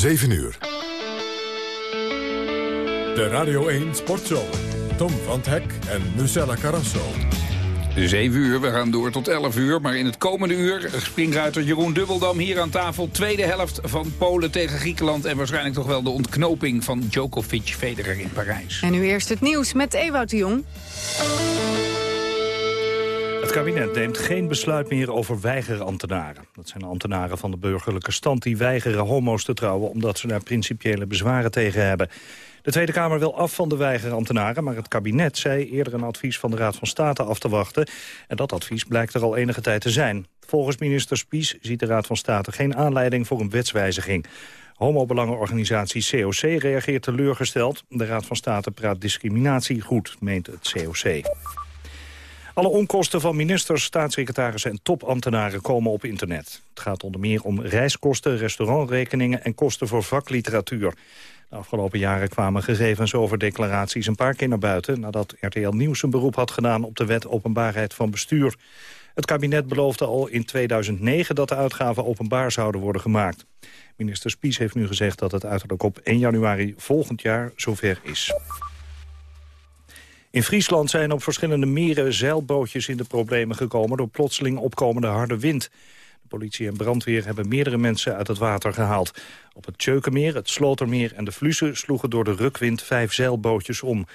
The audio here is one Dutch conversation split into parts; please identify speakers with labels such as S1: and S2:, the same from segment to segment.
S1: 7 uur. De Radio 1 Sportzomer. Tom van Hek en Lucella Carrasso.
S2: 7 uur, we gaan door tot 11 uur. Maar in het komende uur springruiter Jeroen Dubbeldam hier aan tafel. Tweede helft van Polen tegen Griekenland. En waarschijnlijk toch wel de ontknoping van Djokovic-Federer in Parijs.
S3: En nu eerst het nieuws met Ewout de Jong.
S4: Het kabinet neemt geen besluit meer over weigerambtenaren. Dat zijn ambtenaren van de burgerlijke stand die weigeren homo's te trouwen... omdat ze daar principiële bezwaren tegen hebben. De Tweede Kamer wil af van de weigerambtenaren... maar het kabinet zei eerder een advies van de Raad van State af te wachten. En dat advies blijkt er al enige tijd te zijn. Volgens minister Spies ziet de Raad van State geen aanleiding voor een wetswijziging. Homobelangenorganisatie COC reageert teleurgesteld. De Raad van State praat discriminatie goed, meent het COC. Alle onkosten van ministers, staatssecretarissen en topambtenaren komen op internet. Het gaat onder meer om reiskosten, restaurantrekeningen en kosten voor vakliteratuur. De afgelopen jaren kwamen gegevens over declaraties een paar keer naar buiten... nadat RTL Nieuws een beroep had gedaan op de wet openbaarheid van bestuur. Het kabinet beloofde al in 2009 dat de uitgaven openbaar zouden worden gemaakt. Minister Spies heeft nu gezegd dat het uiterlijk op 1 januari volgend jaar zover is. In Friesland zijn op verschillende meren zeilbootjes in de problemen gekomen... door plotseling opkomende harde wind. De politie en brandweer hebben meerdere mensen uit het water gehaald. Op het Tjeukenmeer, het Slotermeer en de Vlussen sloegen door de rukwind vijf zeilbootjes om.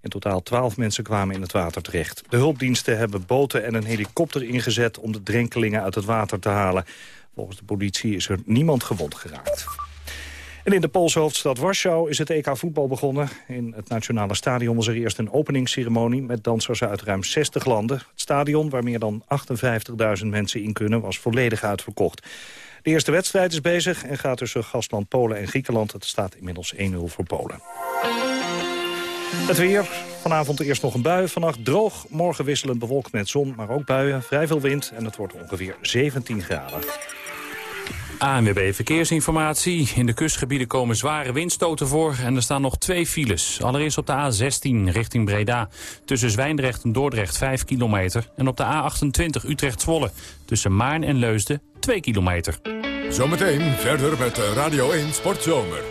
S4: In totaal twaalf mensen kwamen in het water terecht. De hulpdiensten hebben boten en een helikopter ingezet om de drenkelingen uit het water te halen. Volgens de politie is er niemand gewond geraakt. En in de Poolse hoofdstad Warschau is het EK voetbal begonnen. In het Nationale Stadion was er eerst een openingsceremonie... met dansers uit ruim 60 landen. Het stadion, waar meer dan 58.000 mensen in kunnen... was volledig uitverkocht. De eerste wedstrijd is bezig en gaat tussen gastland Polen en Griekenland. Het staat inmiddels 1-0 voor Polen. Het weer. Vanavond eerst nog een bui. Vannacht droog. Morgen wisselend bewolkt met zon, maar ook buien. Vrij veel wind en het wordt ongeveer 17 graden.
S5: ANWB Verkeersinformatie. In de kustgebieden komen zware windstoten voor en er staan nog twee files. Allereerst op de A16 richting Breda. Tussen Zwijndrecht en Dordrecht 5 kilometer. En op de A28 Utrecht-Zwolle. Tussen Maarn en Leusden 2 kilometer.
S1: Zometeen verder met Radio 1 Sportzomer.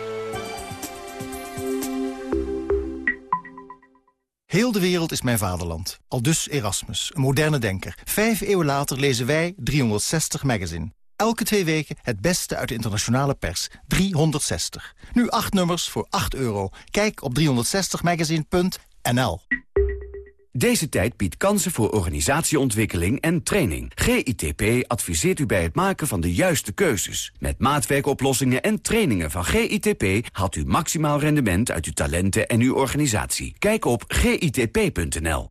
S6: Heel de wereld is mijn vaderland. Al dus Erasmus, een moderne denker. Vijf eeuwen later lezen wij 360 Magazine. Elke twee weken het beste uit de internationale pers. 360. Nu acht nummers voor 8 euro. Kijk op 360magazine.nl.
S7: Deze tijd biedt kansen voor organisatieontwikkeling en training. GITP adviseert u bij het maken van de juiste keuzes. Met maatwerkoplossingen en trainingen van GITP... haalt u maximaal rendement uit uw talenten en uw organisatie. Kijk op gitp.nl.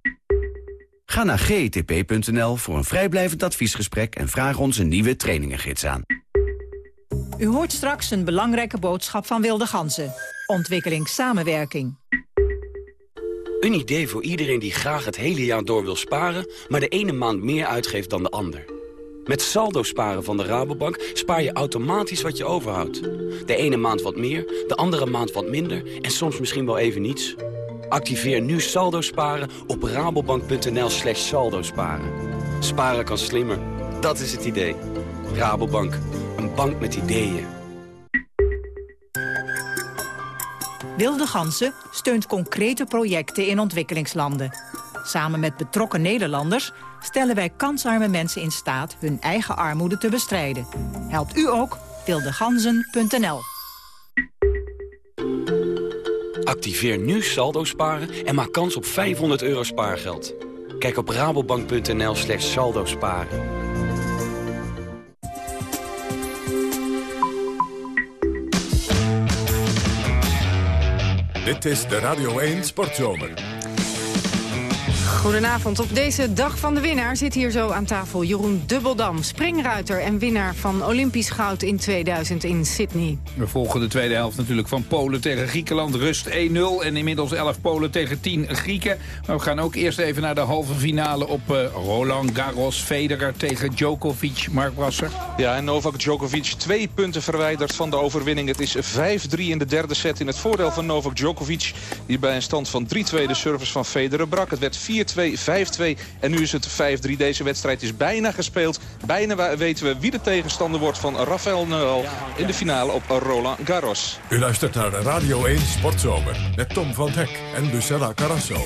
S7: Ga naar gtp.nl voor een vrijblijvend adviesgesprek... en vraag ons een nieuwe trainingengids aan.
S8: U hoort straks een belangrijke boodschap van Wilde Ganzen. Ontwikkelingssamenwerking.
S9: Een idee voor iedereen die graag het hele jaar door wil sparen... maar de ene maand meer uitgeeft dan de ander. Met saldo sparen van de Rabobank spaar je automatisch wat je overhoudt. De ene maand wat meer, de andere maand wat minder... en soms misschien wel even niets... Activeer nu saldo sparen op rabobank.nl slash saldo sparen. Sparen kan slimmer, dat is het idee. Rabobank, een bank met ideeën.
S8: Wilde Gansen steunt concrete projecten in ontwikkelingslanden. Samen met betrokken Nederlanders stellen wij kansarme mensen in staat hun eigen armoede te bestrijden. Helpt u ook? wildeganzen.nl
S9: Activeer nu saldo sparen en maak kans op 500 euro spaargeld. Kijk op rabobank.nl slash saldo sparen.
S1: Dit is de Radio 1 Sportzomer.
S3: Goedenavond. Op deze dag van de winnaar zit hier zo aan tafel Jeroen Dubbeldam, springruiter en winnaar van Olympisch goud in 2000 in Sydney.
S2: We volgen de tweede helft natuurlijk van Polen tegen Griekenland. Rust 1-0 en inmiddels 11 Polen tegen 10 Grieken. Maar we gaan ook eerst even naar de halve finale op uh, Roland Garros. Federer tegen Djokovic. Mark Brasser.
S10: Ja, en Novak Djokovic twee punten verwijderd van de overwinning. Het is 5-3 in de derde set in het voordeel van Novak Djokovic. Die bij een stand van 3-2 de service van Federer brak. Het werd 4 4-2, 5-2 en nu is het 5-3. Deze wedstrijd is bijna gespeeld. Bijna weten we wie de tegenstander wordt van Rafael Nadal in de finale op Roland Garros.
S1: U luistert naar Radio 1 Sportzomer met Tom van Hek en Lucella Carrasso.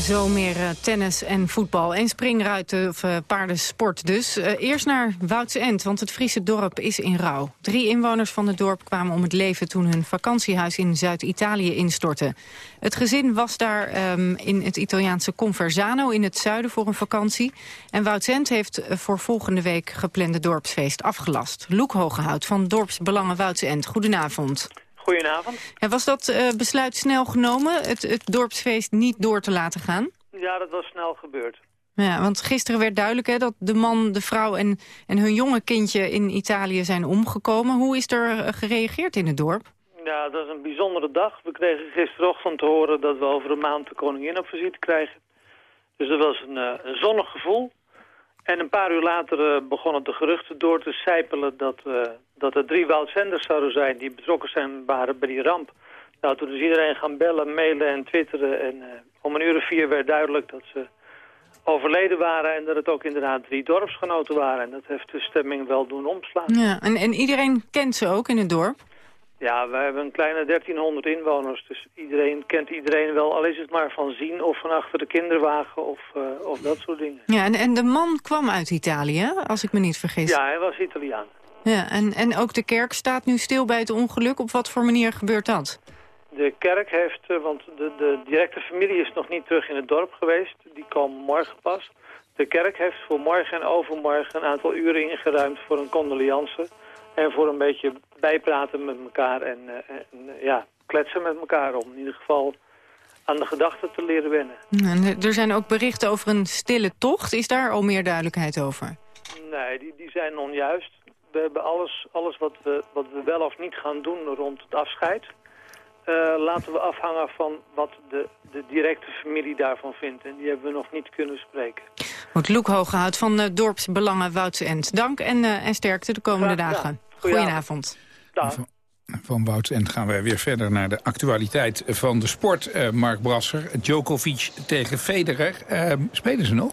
S3: Zo meer uh, tennis en voetbal en springruiten of uh, paardensport dus. Uh, eerst naar Woudse End, want het Friese dorp is in rouw. Drie inwoners van het dorp kwamen om het leven toen hun vakantiehuis in Zuid-Italië instortte. Het gezin was daar um, in het Italiaanse Conversano in het zuiden voor een vakantie. En Woudse End heeft voor volgende week geplande dorpsfeest afgelast. Loek Hogehout van Dorpsbelangen Woudse End, goedenavond.
S11: Goedenavond.
S3: En was dat uh, besluit snel genomen, het, het dorpsfeest niet door te laten gaan?
S11: Ja, dat was snel gebeurd.
S3: Ja, want gisteren werd duidelijk hè, dat de man, de vrouw en, en hun jonge kindje in Italië zijn omgekomen. Hoe is er uh, gereageerd in het dorp?
S11: Ja, dat is een bijzondere dag. We kregen gisterochtend te horen dat we over een maand de koningin op visite krijgen. Dus dat was een, uh, een zonnig gevoel. En een paar uur later uh, begonnen de geruchten door te sijpelen dat, uh, dat er drie Woudzenders zouden zijn die betrokken zijn waren bij die ramp. Nou, toen is iedereen gaan bellen, mailen en twitteren. En uh, om een uur of vier werd duidelijk dat ze overleden waren en dat het ook inderdaad drie dorpsgenoten waren. En dat heeft de stemming wel doen omslaan.
S3: Ja, en, en iedereen kent ze ook in het dorp?
S11: Ja, we hebben een kleine 1300 inwoners, dus iedereen kent iedereen wel. Al is het maar van zien of van achter de kinderwagen of, uh, of dat soort dingen.
S3: Ja, en, en de man kwam uit Italië, als ik me niet vergis.
S11: Ja, hij was Italiaan.
S3: Ja, en, en ook de kerk staat nu stil bij het ongeluk. Op wat voor manier gebeurt dat?
S11: De kerk heeft, uh, want de, de directe familie is nog niet terug in het dorp geweest. Die komen morgen pas. De kerk heeft voor morgen en overmorgen een aantal uren ingeruimd voor een condoleance... En voor een beetje bijpraten met elkaar en, uh, en uh, ja, kletsen met elkaar om in ieder geval aan de gedachten te leren wennen.
S3: En er zijn ook berichten over een stille tocht. Is daar al meer duidelijkheid over?
S11: Nee, die, die zijn onjuist. We hebben alles, alles wat, we, wat we wel of niet gaan doen rond het afscheid... Uh, laten we afhangen van wat de, de directe familie daarvan vindt. En die hebben we nog niet kunnen spreken.
S3: Goed, Loek Hogehout van uh, Dorpsbelangen Woudse End. Dank en, uh, en sterkte de komende
S11: Graag
S3: dagen. Goedenavond.
S2: Van Wout en gaan wij weer verder naar de actualiteit van de sport. Uh, Mark Brasser, Djokovic tegen Federer. Uh, spelen ze nog?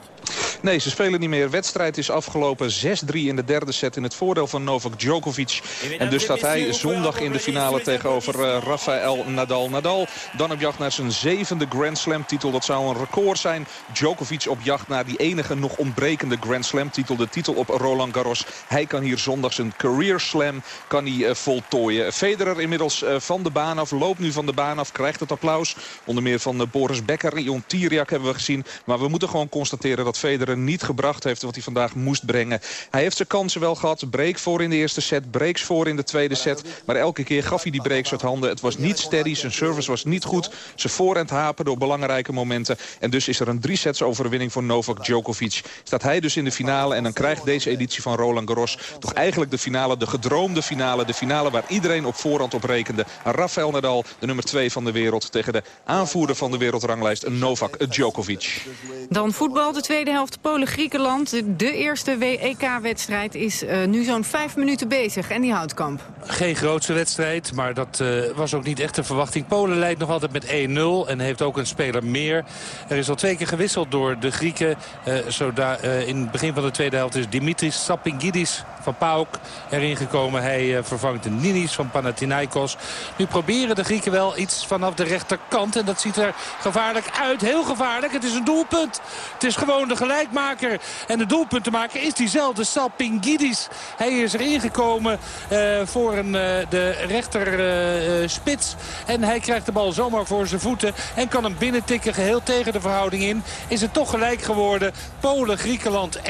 S10: Nee, ze spelen niet meer. Wedstrijd is afgelopen 6-3 in de derde set in het voordeel van Novak Djokovic. En dus staat hij zondag in de finale tegenover uh, Rafael Nadal. Nadal dan op jacht naar zijn zevende Grand Slam titel. Dat zou een record zijn. Djokovic op jacht naar die enige nog ontbrekende Grand Slam titel. De titel op Roland Garros. Hij kan hier zondag zijn career slam kan hij, uh, voltooien. Federer inmiddels uh, van de baan af. Loopt nu van de baan af. Krijgt het applaus. Onder meer van Boris Becker. Ion Tiriak hebben we gezien. Maar we moeten gewoon constateren dat Federer niet gebracht heeft wat hij vandaag moest brengen. Hij heeft zijn kansen wel gehad. Break voor in de eerste set, breaks voor in de tweede set. Maar elke keer gaf hij die breaks uit handen. Het was niet steady, zijn service was niet goed. Zijn voorhand hapen door belangrijke momenten. En dus is er een drie sets overwinning voor Novak Djokovic. Staat hij dus in de finale en dan krijgt deze editie van Roland Garros... toch eigenlijk de finale, de gedroomde finale. De finale waar iedereen op voorhand op rekende. Rafael Nadal, de nummer twee van de wereld... tegen de aanvoerder van de wereldranglijst, Novak Djokovic.
S3: Dan voetbal, de tweede helft Polen-Griekenland. De eerste WEK-wedstrijd is uh, nu zo'n vijf minuten bezig. En die houtkamp.
S12: Geen grootste wedstrijd, maar dat uh, was ook niet echt de verwachting. Polen leidt nog altijd met 1-0 en heeft ook een speler meer. Er is al twee keer gewisseld door de Grieken. Uh, zodat, in het begin van de tweede helft is Dimitris Sapingidis van PAOK erin gekomen. Hij vervangt de Ninis van Panathinaikos. Nu proberen de Grieken wel iets vanaf de rechterkant. En dat ziet er gevaarlijk uit. Heel gevaarlijk. Het is een doelpunt. Het is gewoon de gelijkmaker. En de doelpuntenmaker is diezelfde Salpingidis. Hij is erin gekomen uh, voor een, uh, de rechter uh, spits. En hij krijgt de bal zomaar voor zijn voeten. En kan hem binnentikken geheel tegen de verhouding in. Is het toch gelijk geworden. Polen-Griekenland 1-1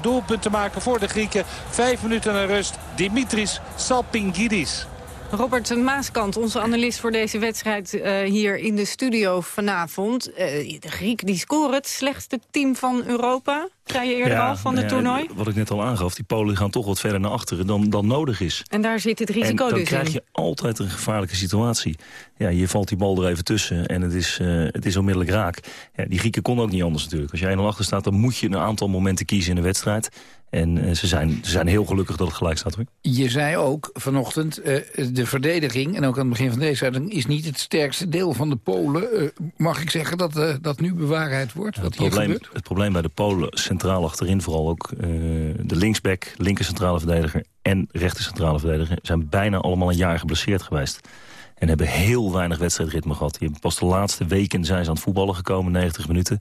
S12: doelpunt te maken voor de Grieken. Vijf minuten naar rust. Dimitris Salpingidis.
S3: Robert Maaskant, onze analist voor deze wedstrijd uh, hier in de studio vanavond. Uh, de Griek die scoren het slechtste team van Europa. Zei je eerder
S13: ja,
S3: al van het
S13: ja,
S3: toernooi?
S13: Wat ik net al aangaf, die Polen gaan toch wat verder naar achteren dan, dan nodig is.
S3: En daar zit het risico
S13: en dan
S3: dus
S13: krijg
S3: in.
S13: je altijd een gevaarlijke situatie. Ja, je valt die bal er even tussen en het is, uh, het is onmiddellijk raak. Ja, die Grieken konden ook niet anders natuurlijk. Als je 1-0 achter staat, dan moet je een aantal momenten kiezen in de wedstrijd. En uh, ze, zijn, ze zijn heel gelukkig dat het gelijk staat. Hoor.
S2: Je zei ook vanochtend, uh, de verdediging... en ook aan het begin van deze uitzending... is niet het sterkste deel van de Polen. Uh, mag ik zeggen dat dat nu bewaarheid wordt? Wat
S13: het, probleem, het probleem bij de Polen, centraal achterin vooral ook... de linksback, linker centrale verdediger en rechter centrale verdediger... zijn bijna allemaal een jaar geblesseerd geweest. En hebben heel weinig wedstrijdritme gehad. Die pas de laatste weken zijn ze aan het voetballen gekomen, 90 minuten.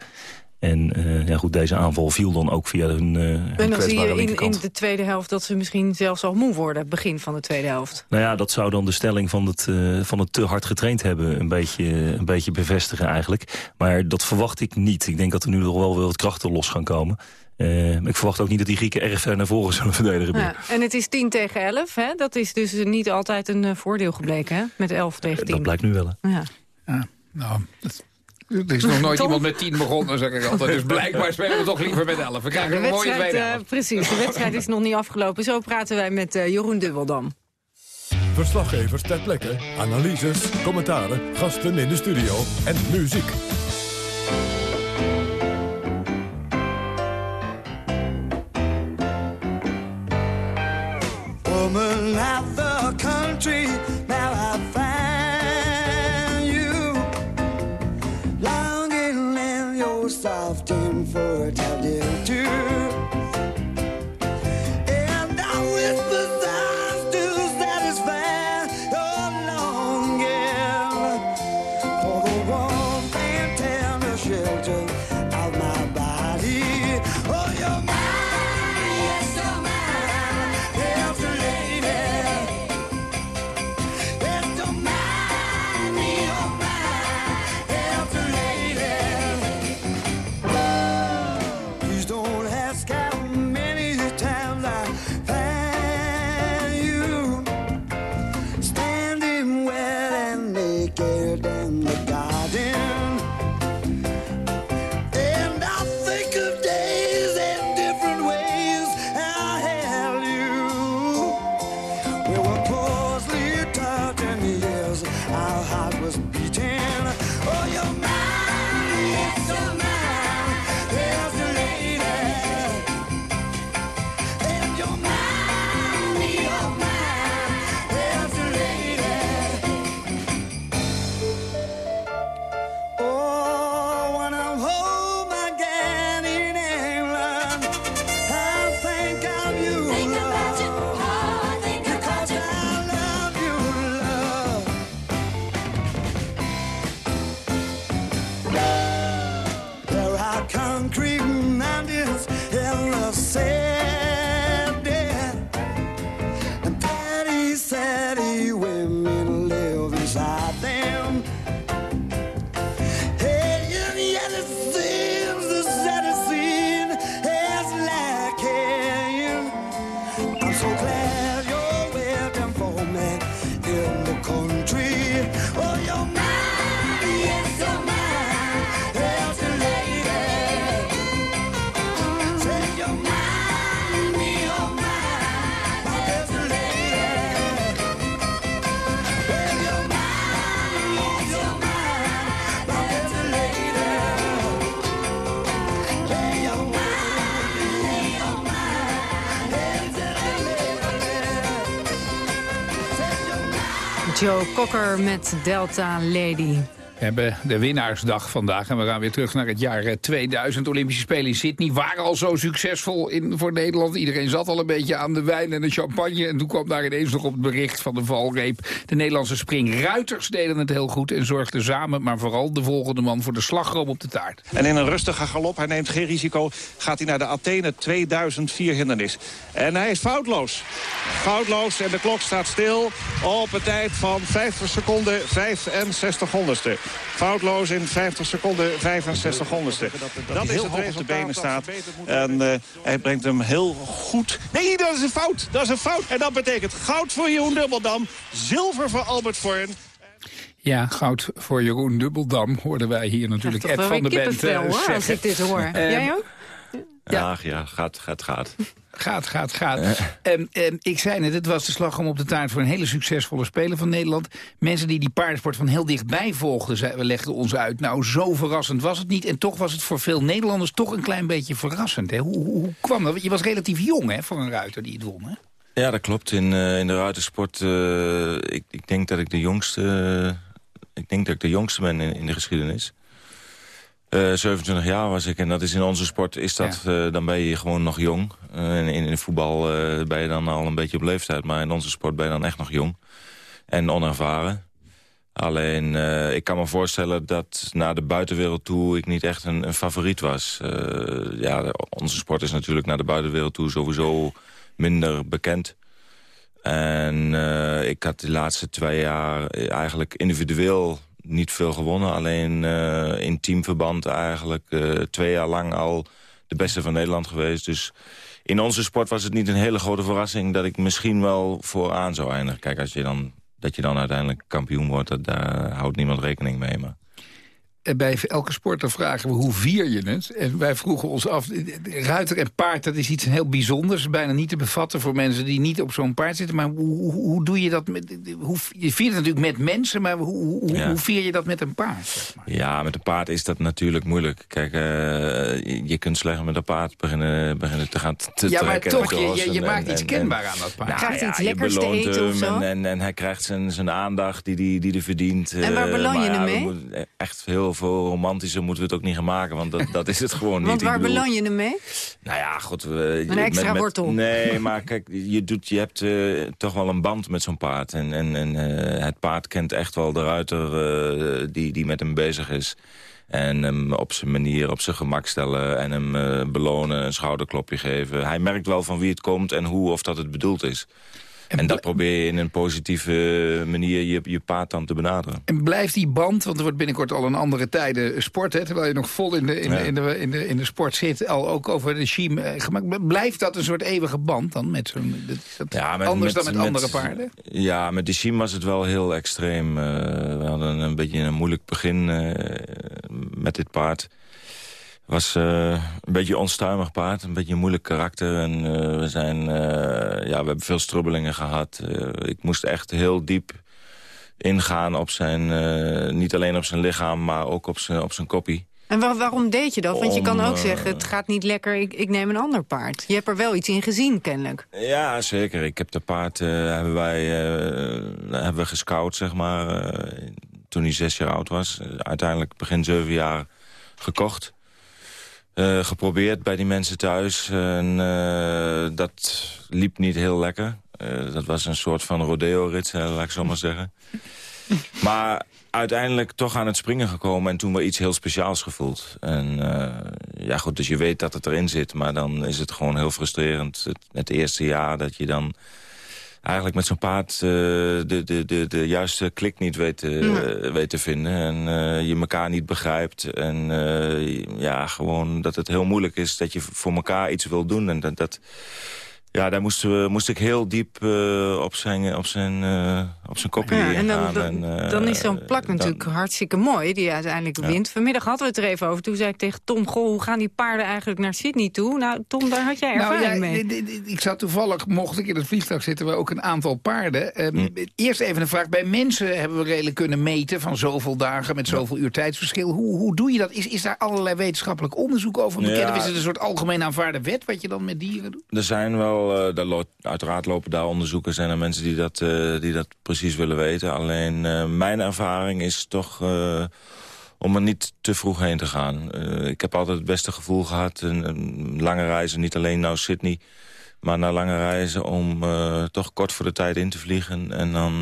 S13: En uh, ja, goed, deze aanval viel dan ook via hun, uh, hun
S3: En dan zie je in, in, de tweede helft dat ze misschien zelfs al moe worden... begin van de tweede helft.
S13: Nou ja, dat zou dan de stelling van het, uh, van het te hard getraind hebben... Een beetje, een beetje bevestigen eigenlijk. Maar dat verwacht ik niet. Ik denk dat er nu nog wel weer wat krachten los gaan komen. Uh, ik verwacht ook niet dat die Grieken erg ver naar voren zullen verdedigen.
S3: Ja, en het is 10 tegen 11, hè? dat is dus niet altijd een uh, voordeel gebleken, hè? met 11 tegen 10.
S13: Dat blijkt nu wel, hè?
S3: Ja.
S2: ja nou, dat... Er is nog nooit iemand met 10 begonnen, zeg ik altijd. Dus blijkbaar spelen we toch liever met 11. We krijgen
S3: ja,
S2: een mooie tweede
S3: uh, Precies, de wedstrijd is nog niet afgelopen. Zo praten wij met uh, Jeroen Dubbeldam.
S1: Verslaggevers ter plekke, analyses, commentaren, gasten in de studio en muziek.
S3: Cocker met Delta Lady.
S2: Hebben de winnaarsdag vandaag en we gaan weer terug naar het jaar eh, 2000. Olympische Spelen in Sydney waren al zo succesvol in, voor Nederland. Iedereen zat al een beetje aan de wijn en de champagne. En toen kwam daar ineens nog op het bericht van de valreep. De Nederlandse springruiters deden het heel goed en zorgden samen... maar vooral de volgende man voor de slagroom op de taart.
S14: En in een rustige galop, hij neemt geen risico, gaat hij naar de Athene 2004 hindernis. En hij is foutloos. Foutloos en de klok staat stil op een tijd van 50 seconden 65 honderdste. Foutloos in 50 seconden 65 honderdste. Dat is het hoog op de benen staat. En uh, hij brengt hem heel goed. Nee, dat is een fout. Dat is een fout. En dat betekent goud voor Jeroen Dubbeldam. Zilver voor Albert Vorn.
S2: Ja, goud voor Jeroen Dubbeldam hoorden wij hier natuurlijk. Ed van de Bent
S3: wel, hoor, als ik dit hoor. Uh, Jij ook?
S15: Ja, ja gaat, gaat, gaat.
S2: Gaat, gaat, gaat. Um, um, ik zei net, het was de slag om op de taart voor een hele succesvolle speler van Nederland. Mensen die die paardensport van heel dichtbij volgden, zei, we legden ons uit. Nou, zo verrassend was het niet. En toch was het voor veel Nederlanders toch een klein beetje verrassend. Hè? Hoe, hoe, hoe kwam dat? Je was relatief jong hè, voor een ruiter die het won, hè?
S15: Ja, dat klopt. In, uh, in de ruitersport, uh, ik, ik denk dat ik de jongste, ik denk dat ik de jongste ben in, in de geschiedenis. Uh, 27 jaar was ik en dat is in onze sport, is dat, ja. uh, dan ben je gewoon nog jong. Uh, in, in, in voetbal ben je dan al een beetje op leeftijd, maar in onze sport ben je dan echt nog jong. En onervaren. Alleen, ik kan me voorstellen dat naar de buitenwereld toe ik niet echt een, een favoriet was. ja, onze sport is natuurlijk naar de buitenwereld toe sowieso minder bekend. En ik had de laatste twee jaar eigenlijk individueel niet veel gewonnen. Alleen uh, in teamverband eigenlijk uh, twee jaar lang al de beste van Nederland geweest. Dus in onze sport was het niet een hele grote verrassing... dat ik misschien wel vooraan zou eindigen. Kijk, als je dan, dat je dan uiteindelijk kampioen wordt, dat, daar houdt niemand rekening mee. Maar
S2: bij elke sporter vragen we hoe vier je het? En wij vroegen ons af, ruiter en paard, dat is iets heel bijzonders. Bijna niet te bevatten voor mensen die niet op zo'n paard zitten. Maar hoe, hoe, hoe, doe je dat? Met, hoe, je viert het natuurlijk met mensen, maar hoe, hoe, ja. hoe vier je dat met een paard? Zeg maar?
S15: Ja, met een paard is dat natuurlijk moeilijk. Kijk, uh, je kunt slecht met een paard beginnen, beginnen te gaan te
S2: Ja, maar toch, je, je, je en, maakt en, iets kenbaar aan dat paard.
S3: Nou, krijgt
S15: ja,
S3: iets lekkers te eten of zo?
S15: En, en, en, hij krijgt zijn, zijn aandacht die hij die, die, die verdient.
S3: En waar beloon je hem mee?
S15: Echt heel veel romantischer moeten we het ook niet gaan maken. Want dat, dat is het gewoon niet.
S3: Want waar
S15: bedoel,
S3: beloon je hem mee?
S15: Nou ja, goed. We,
S3: een extra
S15: met, met,
S3: wortel.
S15: Nee, maar kijk, je, doet, je hebt uh, toch wel een band met zo'n paard. En, en, en uh, het paard kent echt wel de ruiter uh, die, die met hem bezig is. En hem op zijn manier, op zijn gemak stellen. En hem belonen, een schouderklopje geven. Hij merkt wel van wie het komt en hoe of dat het bedoeld is. En, dat probeer je in een positieve manier je, je paard dan te benaderen.
S2: En blijft die band, want er wordt binnenkort al een andere tijden sport... Hè, terwijl je nog vol in de, in, ja. de, in, de, in, de, in de sport zit, al ook over de schiem eh, gemaakt. Blijft dat een soort eeuwige band dan? Met zo'n ja, met, anders met, dan met, met, andere paarden?
S15: Ja, met de schiem was het wel heel extreem. Uh, we hadden een beetje een moeilijk begin uh, met dit paard was uh, een beetje onstuimig paard, een beetje een moeilijk karakter. En uh, we, zijn, uh, ja, we hebben veel strubbelingen gehad. ik moest echt heel diep ingaan op zijn, niet alleen op zijn lichaam, maar ook op zijn, op zijn koppie.
S3: En waar, waarom deed je dat? Want je kan ook zeggen, het gaat niet lekker, ik, ik neem een ander paard. Je hebt er wel iets in gezien, kennelijk.
S15: Ja, zeker. Ik heb de paard, hebben wij hebben we gescout, zeg maar, toen hij zes jaar oud was. Uiteindelijk begin zeven jaar gekocht. Uh, geprobeerd bij die mensen thuis. En uh, dat liep niet heel lekker. Uh, dat was een soort van rodeo-rit, laat ik zo maar zeggen. maar uiteindelijk toch aan het springen gekomen... en toen wel iets heel speciaals gevoeld. En ja goed, dus je weet dat het erin zit... maar dan is het gewoon heel frustrerend. Het, het eerste jaar dat je dan eigenlijk met zo'n paard uh, de, de, de, de juiste klik niet weet, uh, ja. weet te vinden. En uh, je elkaar niet begrijpt. En ja, gewoon dat het heel moeilijk is dat je voor elkaar iets wil doen. En dat... dat ja, daar moest, we, moest ik heel diep op zijn, op zijn, op zijn kopje ja, en dan,
S3: dan, en, uh, dan is zo'n plak natuurlijk dan, hartstikke mooi, die uiteindelijk ja. wint. Vanmiddag hadden we het er even over. Toen zei ik tegen Tom, goh, hoe gaan die paarden eigenlijk naar Sydney toe? Nou, Tom, daar had jij ervaring
S2: nou, ja,
S3: mee.
S2: Ik zat toevallig, mocht ik in het vliegtuig zitten, we ook een aantal paarden. Um, hm. Eerst even een vraag. Bij mensen hebben we redelijk kunnen meten van zoveel dagen met zoveel uur tijdsverschil. Hoe, hoe doe je dat? Is, is daar allerlei wetenschappelijk onderzoek over bekend? Ja. Of is het een soort algemeen aanvaarde wet wat je dan met dieren doet?
S15: Er zijn wel, uh, daar loopt uiteraard lopen daar onderzoeken. Zijn er mensen die dat, uh, die dat precies willen weten. Alleen uh, mijn ervaring is toch uh, om er niet te vroeg heen te gaan. ik heb altijd het beste gevoel gehad. Een, een lange reizen, niet alleen naar Sydney... maar naar lange reizen om toch kort voor de tijd in te vliegen... en dan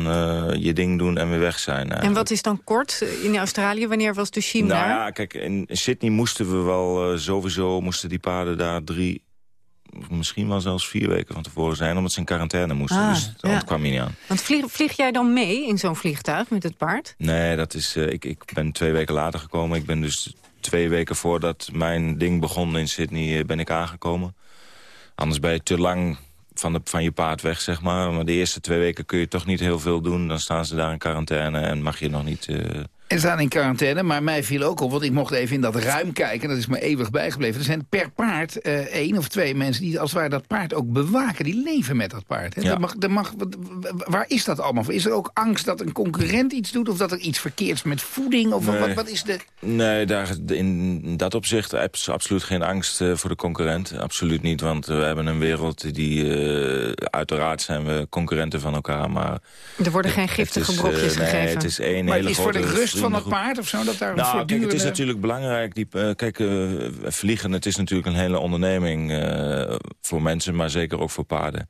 S15: je ding doen en weer weg zijn. Eigenlijk.
S3: En wat is dan kort in Australië? Wanneer was de Chim
S15: nou,
S3: daar?
S15: ja, kijk, in Sydney moesten we wel sowieso... moesten die paarden daar drie misschien wel zelfs vier weken van tevoren zijn... omdat ze in quarantaine moesten.
S3: Ah,
S15: dus dat
S3: ja.
S15: kwam niet aan.
S3: Want vlieg, vlieg jij dan mee in zo'n vliegtuig met het paard?
S15: Nee, dat is, eh, ik, ik ben twee weken later gekomen. Ik ben dus twee weken voordat mijn ding begon in Sydney eh, ben ik aangekomen. Anders ben je te lang van, de, van je paard weg, zeg maar. Maar de eerste twee weken kun je toch niet heel veel doen. Dan staan ze daar in quarantaine en mag je nog niet... eh,
S2: En staan in quarantaine, maar mij viel ook op, want ik mocht even in dat ruim kijken. Dat is me eeuwig bijgebleven. Er zijn per paard eh, één of twee mensen die als het ware dat paard ook bewaken. Die leven met dat paard. Hè?
S15: Ja.
S2: Dat mag, dat mag, waar is dat allemaal voor? Is er ook angst dat een concurrent iets doet? Of dat er iets verkeerds met voeding? Of
S15: Nee.
S2: wat, wat is de...
S15: Nee, daar, in dat opzicht is absoluut geen angst eh, voor de concurrent. Absoluut niet, want we hebben een wereld die... eh, uiteraard zijn we concurrenten van elkaar, maar...
S3: Er worden geen giftige brokjes
S15: nee,
S3: gegeven.
S15: het is één
S2: Maar
S15: hele
S2: het is voor de
S15: grote
S2: rust van dat paard of zo? Dat daar
S15: Nou, kijk,
S2: voortdurende...
S15: het is natuurlijk belangrijk. Die, eh, kijk, eh, vliegen, het is natuurlijk een hele onderneming eh, voor mensen, maar zeker ook voor paarden.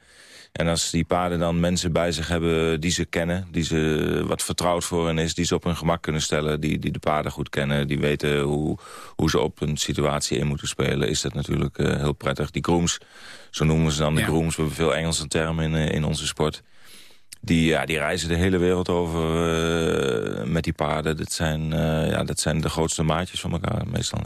S15: En als die paarden dan mensen bij zich hebben die ze kennen, die ze wat vertrouwd voor hen is, die ze op hun gemak kunnen stellen, die, die de paarden goed kennen, die weten hoe, hoe ze op een situatie in moeten spelen, is dat natuurlijk heel prettig. Die grooms, zo noemen ze dan de
S2: Ja.
S15: grooms, we hebben veel Engelse termen in, in onze sport. Die, ja, die reizen de hele wereld over eh, met die paarden. Dat zijn, eh, ja, dat zijn de grootste maatjes van elkaar meestal.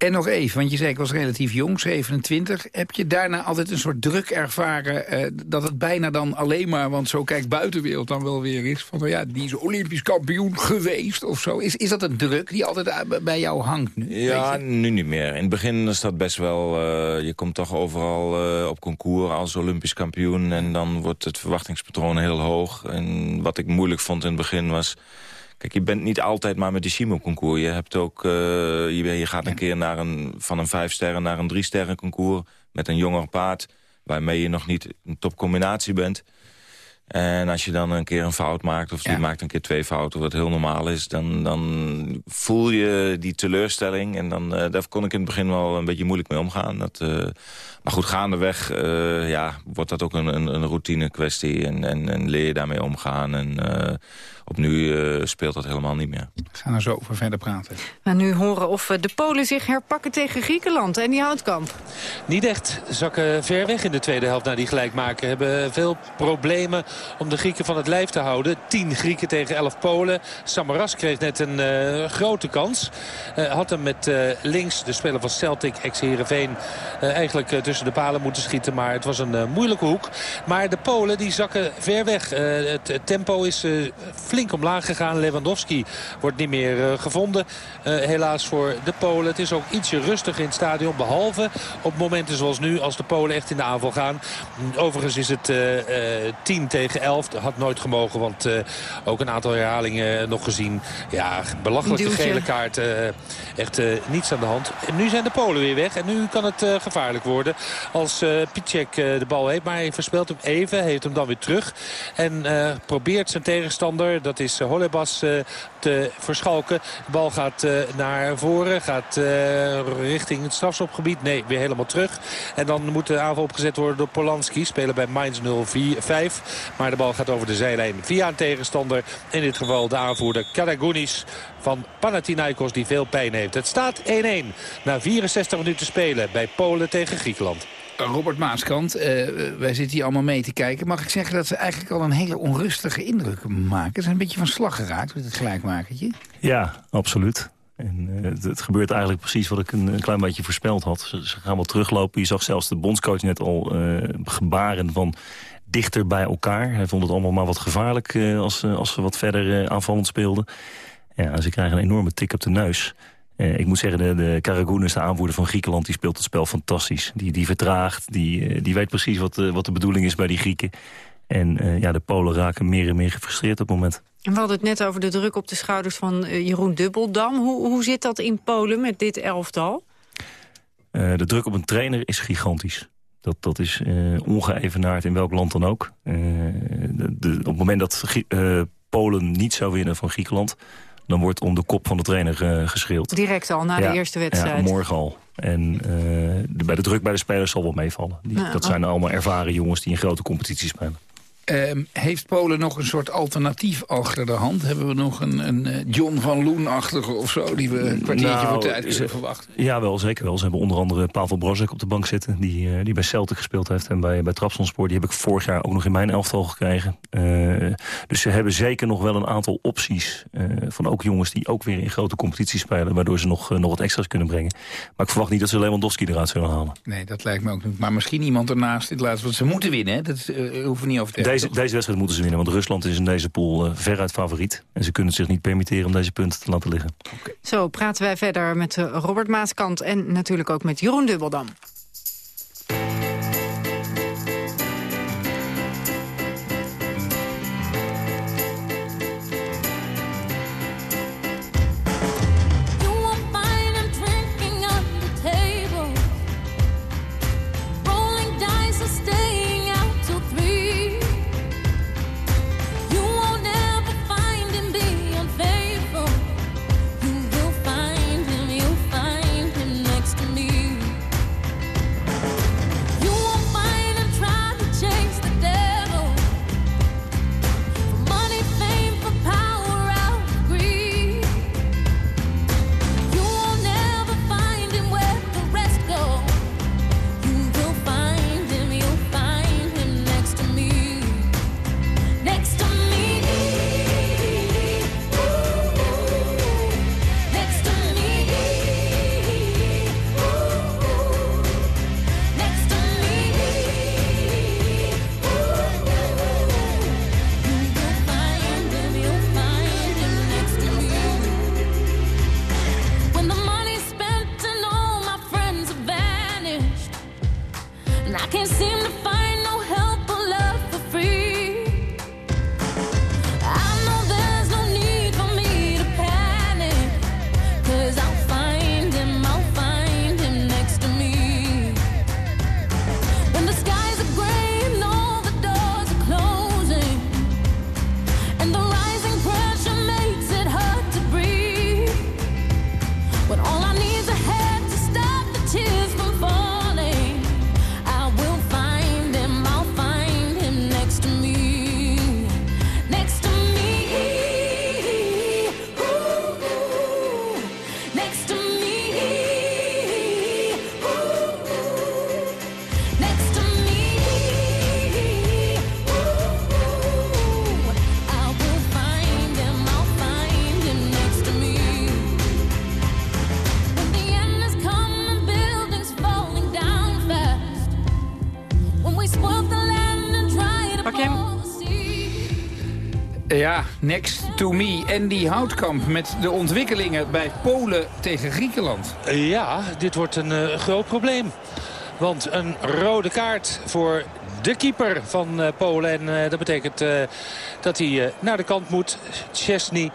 S2: En nog even, want je zei ik was relatief jong, 27. Heb je daarna altijd een soort druk ervaren... eh, dat het bijna dan alleen maar, want zo kijkt buitenwereld dan wel weer is... van nou ja, die is olympisch kampioen geweest of zo. Is, is dat een druk die altijd bij jou hangt nu?
S15: Ja, nu niet meer. In het begin is dat best wel... eh, je komt toch overal eh, op concours als olympisch kampioen... en dan wordt het verwachtingspatroon heel hoog. En wat ik moeilijk vond in het begin was... Kijk, je bent niet altijd maar met de Chimo-concours. Je, hebt ook, eh, je, je gaat een keer naar een, van een vijf sterren naar een drie sterren concours... met een jonger paard, waarmee je nog niet een topcombinatie bent. En als je dan een keer een fout maakt, of die maakt een keer twee fouten... wat heel normaal is, dan, dan voel je die teleurstelling. En dan, eh, daar kon ik in het begin wel een beetje moeilijk mee omgaan. Dat, eh, maar goed, gaandeweg ja, wordt dat ook een, een, een routine kwestie. En, en, en leer je daarmee omgaan. En op nu eh, speelt dat helemaal niet meer.
S2: We gaan er zo over verder praten.
S3: We nu horen of eh, de Polen zich herpakken tegen Griekenland en die houtkamp.
S12: Niet echt. Zakken ver weg in de tweede helft naar die gelijkmaker. Hebben veel problemen om de Grieken van het lijf te houden. 10 Grieken tegen 11 Polen. Samaras kreeg net een eh, grote kans. Eh, had hem met eh, links, de speler van Celtic, ex-Herenveen... eigenlijk tussen de palen moeten schieten. Maar het was een moeilijke hoek. Maar de Polen die zakken ver weg. Eh, het, het tempo is eh, flink omlaag gegaan. Lewandowski wordt niet meer eh, gevonden. Eh, helaas voor de Polen. Het is ook ietsje rustiger in het stadion. Behalve op momenten zoals nu als de Polen echt in de aanval gaan. Overigens is het eh, eh, 10 tegen 11. Dat had nooit gemogen. Want ook een aantal herhalingen nog gezien. Ja, belachelijk de
S16: Duwtje.
S12: gele kaart. echt niets aan de hand. En nu zijn de Polen weer weg. En nu kan het gevaarlijk worden. Als eh, de bal heeft. Maar hij verspeelt hem even. Heeft hem dan weer terug. En probeert zijn tegenstander. Dat is eh, Holebas eh, te verschalken. De bal gaat eh, naar voren. Gaat richting het strafschopgebied. Nee, weer helemaal terug. En dan moet de aanval opgezet worden door Polanski. Speler bij Mainz 05. Maar de bal gaat over de zijlijn via een tegenstander. In dit geval de aanvoerder Karagounis van Panathinaikos die veel pijn heeft. Het staat 1-1 na 64 minuten spelen bij Polen tegen Griekenland.
S2: Robert Maaskant, eh, wij zitten hier allemaal mee te kijken. Mag ik zeggen dat ze eigenlijk al een hele onrustige indruk maken? Ze zijn een beetje van slag geraakt met het gelijkmakertje.
S13: Ja, absoluut. En eh, het, gebeurt eigenlijk precies wat ik een, klein beetje voorspeld had. Ze, gaan wel teruglopen. Je zag zelfs de bondscoach net al eh, gebaren van dichter bij elkaar. Hij vond het allemaal maar wat gevaarlijk als, als ze wat verder aanvallend speelden. Ja, ze krijgen een enorme tik op de neus. Eh, ik moet zeggen, de, de Karagounis, de aanvoerder van Griekenland... die speelt het spel fantastisch. Die, die vertraagt, die, eh, die weet precies wat, eh, wat de bedoeling is bij die Grieken. En ja, de Polen raken meer en meer gefrustreerd op het moment.
S3: En we hadden het net over de druk op de schouders van Jeroen Dubbeldam. Hoe, hoe zit dat in Polen met dit elftal?
S13: De druk op een trainer is gigantisch. Dat, dat is ongeëvenaard in welk land dan ook. De, de- op het moment dat Polen niet zou winnen van Griekenland... dan wordt om de kop van de trainer eh geschreeuwd.
S3: Direct al na
S13: Ja,
S3: de eerste wedstrijd.
S13: Ja, morgen al. En eh, de, bij de druk bij de spelers zal wel meevallen. Die,
S3: Ja,
S13: dat zijn allemaal ervaren jongens die in grote competities spelen.
S2: Ehm, heeft Polen nog een soort alternatief achter de hand? Hebben we nog een, een eh, John van Loen-achtige of zo... die we een kwartiertje
S13: Nou,
S2: voor tijd
S13: ze-
S2: kunnen verwachten?
S13: Ja, wel, zeker wel. Ze hebben onder andere Pavel Brozek op de bank zitten... die, eh, die bij Celtic gespeeld heeft en bij, bij Trabzonspor. Die heb ik vorig jaar ook nog in mijn elftal gekregen. Eh, dus ze hebben zeker nog wel een aantal opties... eh, van ook jongens die ook weer in grote competities spelen... waardoor ze nog, eh, nog wat extra's kunnen brengen. Maar ik verwacht niet dat ze Lewandowski eruit zullen halen.
S2: Nee, dat lijkt me ook niet. Maar misschien iemand ernaast in het laatste. Want ze moeten winnen, hè? Dat eh, hoeven we niet over te hebben.
S13: Deze, wedstrijd moeten ze winnen, want Rusland is in deze pool eh, veruit favoriet. En ze kunnen het zich niet permitteren om deze punten te laten liggen.
S17: Zo praten wij verder met eh, Robert Maaskant en natuurlijk ook met Jeroen Dubbeldam.
S18: Next to me.
S2: Andy Houtkamp met de ontwikkelingen bij Polen tegen Griekenland.
S12: Ja, dit wordt een eh, groot probleem. Want een rode kaart voor de keeper van eh, Polen. En eh, dat betekent dat hij naar de kant moet. Chesney.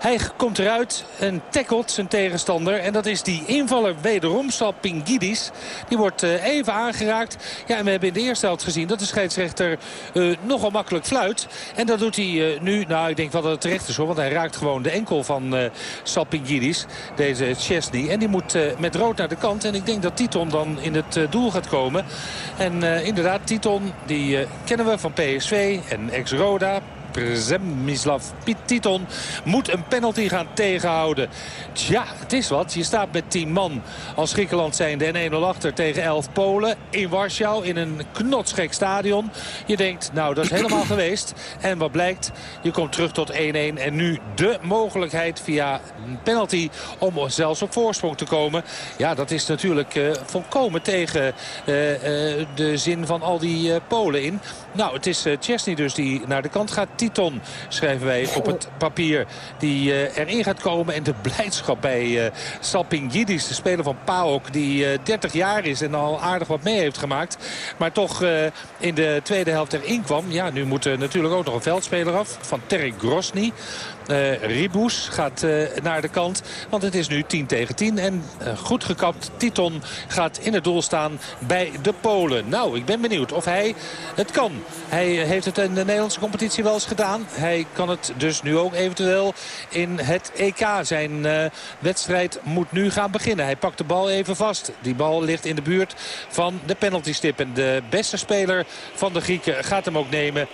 S12: Hij komt eruit en tackelt zijn tegenstander. En dat is die invaller wederom, Salpingidis. Die wordt eh, even aangeraakt. Ja, en we hebben in de eerste helft gezien dat de scheidsrechter eh, nogal makkelijk fluit. En dat doet hij eh, nu, nou ik denk wel dat het terecht is hoor. Want hij raakt gewoon de enkel van Salpingidis, deze Chesney. En die moet met rood naar de kant. En ik denk dat Titon dan in het doel gaat komen. En inderdaad, Titon, die kennen we van PSV en ex-Roda. Przemyslav Titon moet een penalty gaan tegenhouden. Tja, het is wat. Je staat met 10 man als Griekenland zijnde en 1-0 achter tegen 11 Polen. In Warschau in een knotsgek stadion. Je denkt, nou dat is helemaal geweest. En wat blijkt, je komt terug tot 1-1. En nu de mogelijkheid via een penalty om zelfs op voorsprong te komen. Ja, dat is natuurlijk eh, volkomen tegen eh, eh, de zin van al die Polen in. Nou, het is Chesney dus die naar de kant gaat. Titon, schrijven wij op het papier, die eh, erin gaat komen. En de blijdschap bij eh Salpingidis, de speler van PAOK... die eh 30 jaar is en al aardig wat mee heeft gemaakt. Maar toch eh, in de tweede helft erin kwam. Ja, nu moet er natuurlijk ook nog een veldspeler af van Terry Grosny. Eh Ribus gaat eh, naar de kant, want het is nu 10 tegen 10. En eh, goed gekapt, Titon gaat in het doel staan bij de Polen. Nou, ik ben benieuwd of hij het kan. Hij heeft het in de Nederlandse competitie wel eens gedaan. Hij kan het dus nu ook eventueel in het EK. Zijn wedstrijd moet nu gaan beginnen. Hij pakt de bal even vast. Die bal ligt in de buurt van de penaltystip. En de beste speler van de Grieken gaat hem ook nemen.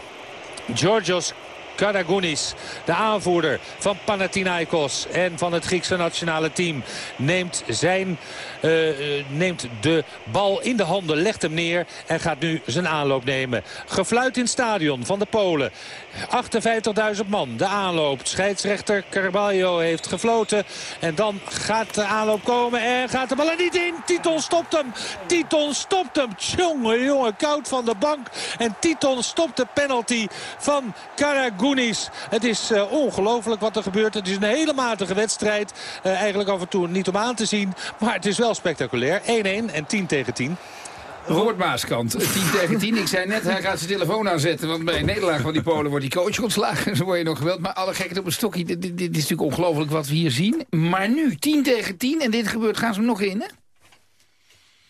S12: Georgios Karagounis, de aanvoerder van Panathinaikos en van het Griekse nationale team, neemt, zijn, uh, neemt de bal in de handen, legt hem neer en gaat nu zijn aanloop nemen. Gefluit in het stadion van de Polen. 58.000 man, de aanloop. Scheidsrechter Carvalho heeft gefloten. En dan gaat de aanloop komen en gaat de bal er niet in. Titon stopt hem. Titon stopt hem. Jongen, jongen, koud van de bank. En Titon stopt de penalty van Karagounis. Het is uh, ongelooflijk wat er gebeurt. Het is een hele matige wedstrijd. Uh, eigenlijk af en toe niet om aan te zien. Maar het is wel spectaculair. 1-1 en 10 tegen 10.
S2: Robert Maaskant, 10 tegen 10. Ik zei net, hij gaat zijn telefoon aanzetten. Want bij een nederlaag van die Polen wordt die coach ontslagen. Zo word je nog geweld. Maar alle gekheid op een stokje. Dit, dit, dit is natuurlijk ongelooflijk wat we hier zien. Maar nu, 10 tegen 10. En dit gebeurt, gaan ze hem nog in, hè?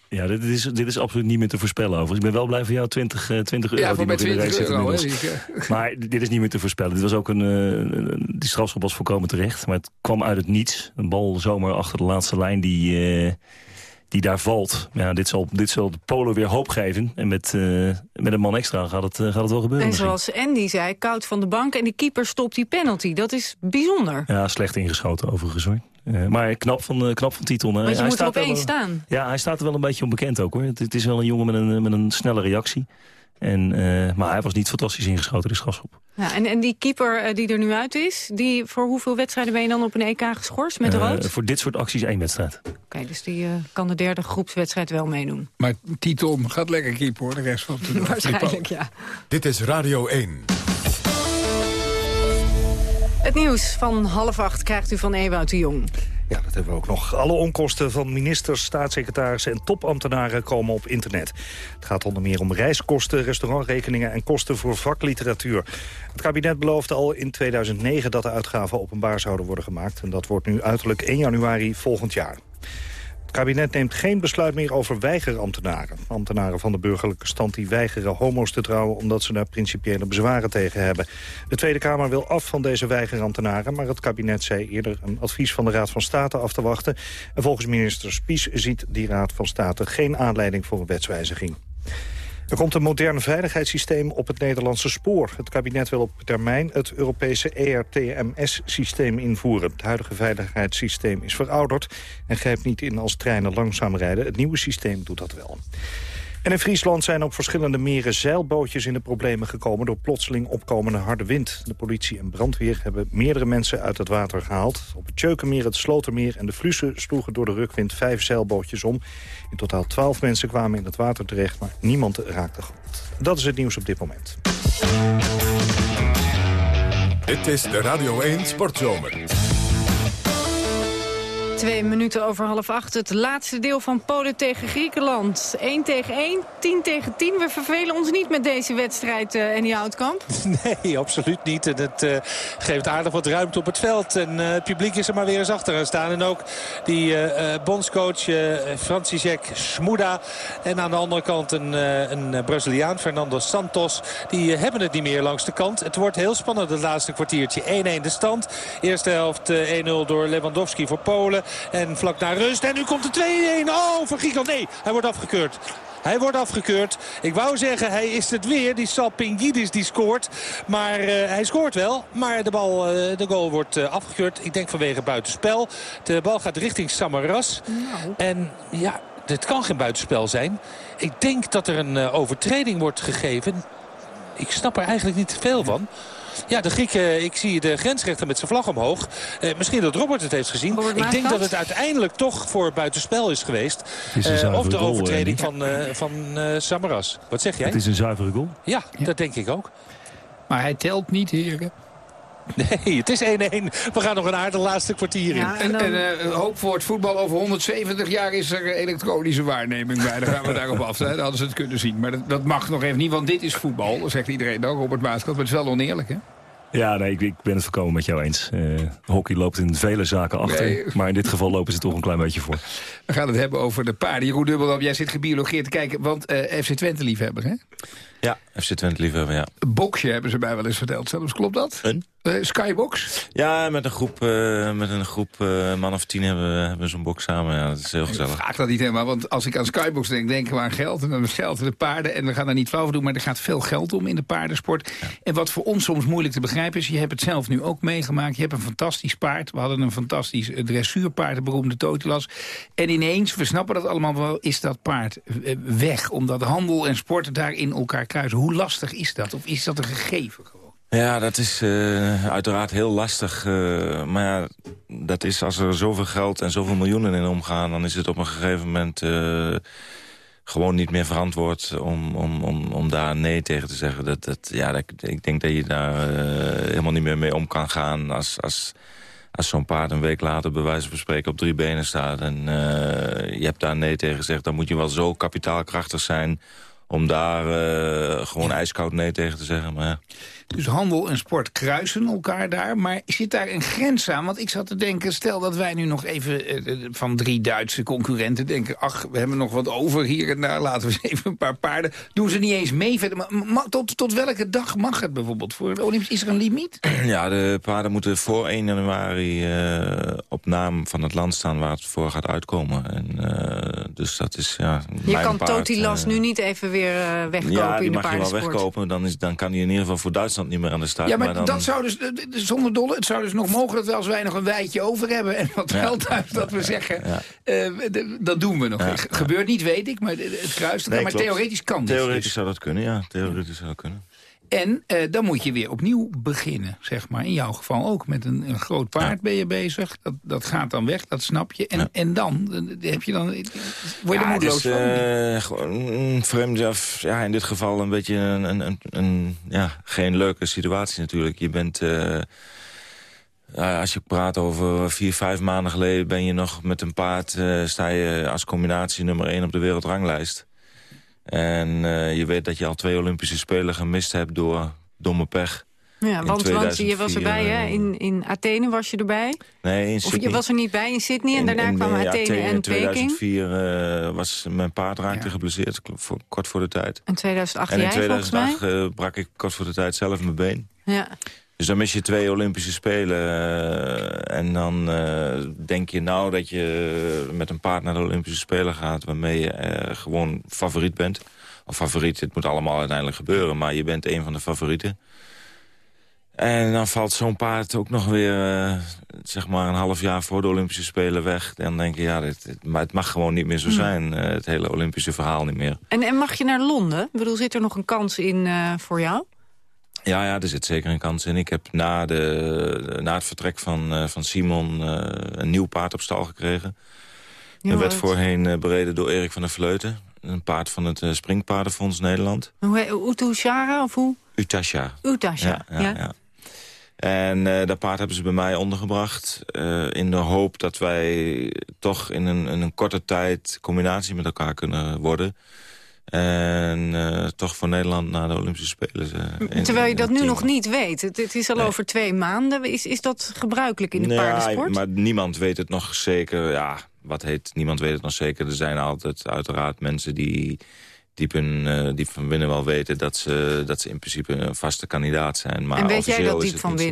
S13: Ja, dit is, dit is absoluut niet meer te voorspellen over. Ik ben wel blij voor jou 20, uh, 20 euro.
S2: Ja, voor mij 20 euro. Hè,
S13: maar dit is niet meer te voorspellen. Dit was ook een, uh, die strafschop was volkomen terecht. Maar het kwam uit het niets. Een bal zomaar achter de laatste lijn die... Uh, die daar valt. Ja, dit, zal, dit zal de Polen weer hoop geven. En met, uh, met een man extra gaat het, uh, gaat het wel gebeuren.
S3: En zoals Andy zei, koud van de bank en de keeper stopt die penalty. Dat is bijzonder.
S13: Ja, slecht ingeschoten overigens hoor. Uh, maar knap van, knap van titel.
S3: Want je
S13: hij
S3: moet
S13: staat
S3: er staan.
S13: Ja, hij staat er wel een beetje onbekend ook hoor. Het, het is wel een jongen met een, met een snelle reactie. En, uh, maar hij was niet fantastisch ingeschoten, de strafschop.
S3: Ja, en, en die keeper uh, die er nu uit is, die, voor hoeveel wedstrijden ben je dan op een EK geschorst met rood?
S13: Uh, voor dit soort acties één wedstrijd.
S3: Oké, okay, dus die kan de derde groepswedstrijd wel meedoen.
S2: Maar Titom gaat lekker keeper hoor, de rest van de
S3: Waarschijnlijk, ja.
S1: Dit is Radio 1.
S3: Het nieuws van half acht krijgt u van Ewout de Jong.
S4: Ja, dat hebben we ook nog. Alle onkosten van ministers, staatssecretarissen en topambtenaren komen op internet. Het gaat onder meer om reiskosten, restaurantrekeningen en kosten voor vakliteratuur. Het kabinet beloofde al in 2009 dat de uitgaven openbaar zouden worden gemaakt. En dat wordt nu uiterlijk 1 januari volgend jaar. Het kabinet neemt geen besluit meer over weigerambtenaren. Ambtenaren van de burgerlijke stand die weigeren homo's te trouwen... omdat ze daar principiële bezwaren tegen hebben. De Tweede Kamer wil af van deze weigerambtenaren... maar het kabinet zei eerder een advies van de Raad van State af te wachten. En volgens minister Spies ziet die Raad van State geen aanleiding voor een wetswijziging. Er komt een modern veiligheidssysteem op het Nederlandse spoor. Het kabinet wil op termijn het Europese ERTMS-systeem invoeren. Het huidige veiligheidssysteem is verouderd en grijpt niet in als treinen langzaam rijden. Het nieuwe systeem doet dat wel. En in Friesland zijn op verschillende meren zeilbootjes in de problemen gekomen... door plotseling opkomende harde wind. De politie en brandweer hebben meerdere mensen uit het water gehaald. Op het Tjeukenmeer, het Slotermeer en de Flussen sloegen door de rukwind vijf zeilbootjes om. In totaal twaalf mensen kwamen in het water terecht, maar niemand raakte gewond. Dat is het nieuws op dit moment.
S1: Dit is de Radio 1 Sportzomer.
S3: Twee minuten over half acht. Het laatste deel van Polen tegen Griekenland. 1 tegen 1, 10 tegen 10. We vervelen ons niet met deze wedstrijd, uh, en die Houtkamp.
S12: Nee, absoluut niet. En het uh, geeft aardig wat ruimte op het veld. En uh, het publiek is er maar weer eens achter gaan staan. En ook die bondscoach Francisek Smuda. En aan de andere kant een, een Braziliaan, Fernando Santos. Die hebben het niet meer langs de kant. Het wordt heel spannend het laatste kwartiertje. 1-1 de stand. Eerste helft 1-0 door Lewandowski voor Polen. En vlak naar rust. En nu komt de 2-1. Oh, voor Griekenland. Nee, hij wordt afgekeurd. Hij wordt afgekeurd. Ik wou zeggen, hij is het weer. Die Salpingidis die scoort. Maar uh, hij scoort wel. Maar de, bal, uh, de goal wordt uh, afgekeurd. Ik denk vanwege buitenspel. De bal gaat richting Samaras.
S3: Nou.
S12: En ja, dit kan geen buitenspel zijn. Ik denk dat er een overtreding wordt gegeven. Ik snap er eigenlijk niet veel van. Ja, de Grieken, ik zie de grensrechter met zijn vlag omhoog. Eh, misschien dat Robert het heeft gezien.
S3: Robert
S12: ik denk dat het uiteindelijk toch voor buitenspel is geweest.
S13: Is
S12: uh, of de
S13: goal,
S12: overtreding van, uh, van Samaras. Wat zeg jij?
S13: Het is een zuivere goal.
S12: Ja, ja, dat denk ik ook.
S2: Maar hij telt niet, heren.
S12: Nee, het is 1-1. We gaan nog een aardig laatste kwartier in.
S2: Ja, en, dan... en uh, hoop voor het voetbal over 170 jaar is er elektronische waarneming bij. Dan gaan we daarop af. Hè? Dan hadden ze het kunnen zien. Maar dat, dat, mag nog even niet, want dit is voetbal. Dat zegt iedereen ook, Robert Maaskant. Maar het is wel oneerlijk, hè?
S13: Ja, nee, ik, ik ben het voorkomen met jou eens. Uh, hockey loopt in vele zaken achter. Nee. Maar in dit geval lopen ze toch een klein beetje voor.
S2: We gaan het hebben over de paarden. Jeroen Dubbeldam, jij zit gebiologeerd te kijken. Want uh, FC Twente liefhebber, hè?
S15: Ja, FC Twente liefhebber, ja.
S2: Een boksje hebben ze mij wel eens verteld zelfs. Klopt dat?
S15: Een?
S2: Eh, Skybox?
S15: Ja, met een groep, eh, met een groep eh, man of tien hebben, we- hebben we zo'n box samen. Ja, dat is heel gezellig.
S2: Vraag dat niet helemaal, want als ik aan Skybox denk, denken we aan geld. En is geld en de paarden. En we gaan daar niet flauw over doen, maar er gaat veel geld om in de paardensport. En wat voor ons soms moeilijk te begrijpen is, je hebt het zelf nu ook meegemaakt. Je hebt een fantastisch paard. We hadden een fantastisch dressuurpaard, de beroemde Totilas. En ineens, we snappen dat allemaal wel, is dat paard weg. Omdat handel en sport daar in elkaar kruisen. Hoe lastig is dat? Of is dat een gegeven gewoon?
S15: Ja, dat is eh, uiteraard heel lastig. eh, maar ja, dat is als er zoveel geld en zoveel miljoenen in omgaan... dan is het op een gegeven moment eh, gewoon niet meer verantwoord... om, om, om, om daar nee tegen te zeggen. Dat, dat, ja, dat, ik denk dat je daar helemaal niet meer mee om kan gaan... als, als, als zo'n paard een week later bij wijze van spreken op drie benen staat... en je hebt daar nee tegen gezegd... dan moet je wel zo kapitaalkrachtig zijn om daar gewoon ijskoud nee tegen te zeggen. Maar ja.
S2: Dus handel en sport kruisen elkaar daar. Maar zit daar een grens aan? Want ik zat te denken, stel dat wij nu nog even eh, eh, van drie Duitse concurrenten denken... ach, we hebben nog wat over hier en daar, laten we eens even een paar paarden... doen ze niet eens mee verder. Maar ma- tot, tot welke dag mag het bijvoorbeeld? Voor de Olympisch is er een limiet?
S15: Ja, de paarden moeten voor 1 januari eh, op naam van het land staan waar het voor gaat uitkomen. En, eh, dus dat is, ja...
S3: Je kan Totilas nu niet even weer wegkopen
S15: Ja,
S3: in de
S15: mag je wel
S3: paardensport.
S15: wegkopen. Dan, is, dan kan hij in ieder geval voor Duitsland niet meer aan de start.
S2: Ja, maar
S15: dan,
S2: dat zou dus, zonder dolle, het zou dus nog mogelijk dat we als wij nog een wijtje over hebben... en wat geld thuis, dat we zeggen, eh, dat doen we nog. Gebeurt niet, weet ik, maar het het kruist.
S15: Nee,
S2: maar
S15: klopt.
S2: theoretisch kan dit
S15: Theoretisch
S2: dus.
S15: zou dat kunnen, ja. Theoretisch zou dat kunnen.
S2: En eh, dan moet je weer opnieuw beginnen, zeg maar. In jouw geval ook. Met een, een groot paard ben je bezig. Dat, dat gaat dan weg, dat snap je. En, en dan? Eh, Heb je dan word je
S15: Ja,
S2: moedeloos van?
S15: eh, gewoon vreemd, ja, in dit geval een beetje een, een, een, een- ja, geen leuke situatie natuurlijk. Je bent, eh, als je praat over vier, vijf maanden geleden... ben je nog met een paard, eh, sta je als combinatie nummer één op de wereldranglijst. En eh, je weet dat je al twee Olympische Spelen gemist hebt door domme pech.
S3: Ja,
S15: In
S3: want, want je
S15: 2004,
S3: was erbij, hè?
S15: eh,
S3: In, in Athene was je erbij.
S15: Nee, in
S3: Of je
S15: Sydney.
S3: was er niet bij in Sydney en
S15: In-
S3: daarna
S15: in,
S3: kwamen
S15: eh,
S3: Athene, en
S15: in
S3: Peking.
S15: 2004 eh, was mijn paard raakte geblesseerd, voor, kort voor de tijd.
S3: En 2008
S15: en in
S3: jij volgens mij.
S15: 2008 eh, brak ik kort voor de tijd zelf mijn been.
S3: Ja.
S15: Dus dan mis je twee Olympische Spelen. eh, en dan eh, denk je nou dat je met een paard naar de Olympische Spelen gaat... waarmee je eh, gewoon favoriet bent. Of favoriet, het moet allemaal uiteindelijk gebeuren... maar je bent een van de favorieten. En dan valt zo'n paard ook nog weer, zeg maar een half jaar voor de Olympische Spelen weg. Dan denk je, ja, dit, dit- maar het mag gewoon niet meer zo
S3: Hmm.
S15: zijn. het hele Olympische verhaal niet meer.
S3: En, en mag je naar Londen? Ik bedoel, zit er nog een kans in voor jou?
S15: Ja, ja, er zit zeker een kans in. Ik heb na, de, na het vertrek van, eh, van Simon eh, een nieuw paard op stal gekregen.
S3: Ja,
S15: Dat werd voorheen eh, bereden door Erik van der Vleuten. Een paard van het Springpaardenfonds Nederland.
S3: Utushara of hoe?
S15: Utasha.
S3: Utasha, ja.
S15: ja. En dat paard hebben ze bij mij ondergebracht. in de hoop dat wij toch in een, in een korte tijd combinatie met elkaar kunnen worden. En eh, toch voor Nederland naar de Olympische Spelen. eh,
S3: Terwijl je dat nu nog niet weet. Het, het is al over twee maanden. Is, is dat gebruikelijk in de
S15: Ja,
S3: paardensport?
S15: maar niemand weet het nog zeker. Ja, wat heet, niemand weet het nog zeker. Er zijn altijd uiteraard mensen die diep, eh, diep van binnen wel weten... Dat ze, dat ze in principe een vaste kandidaat zijn. Maar
S3: en weet jij dat diep van
S15: zo.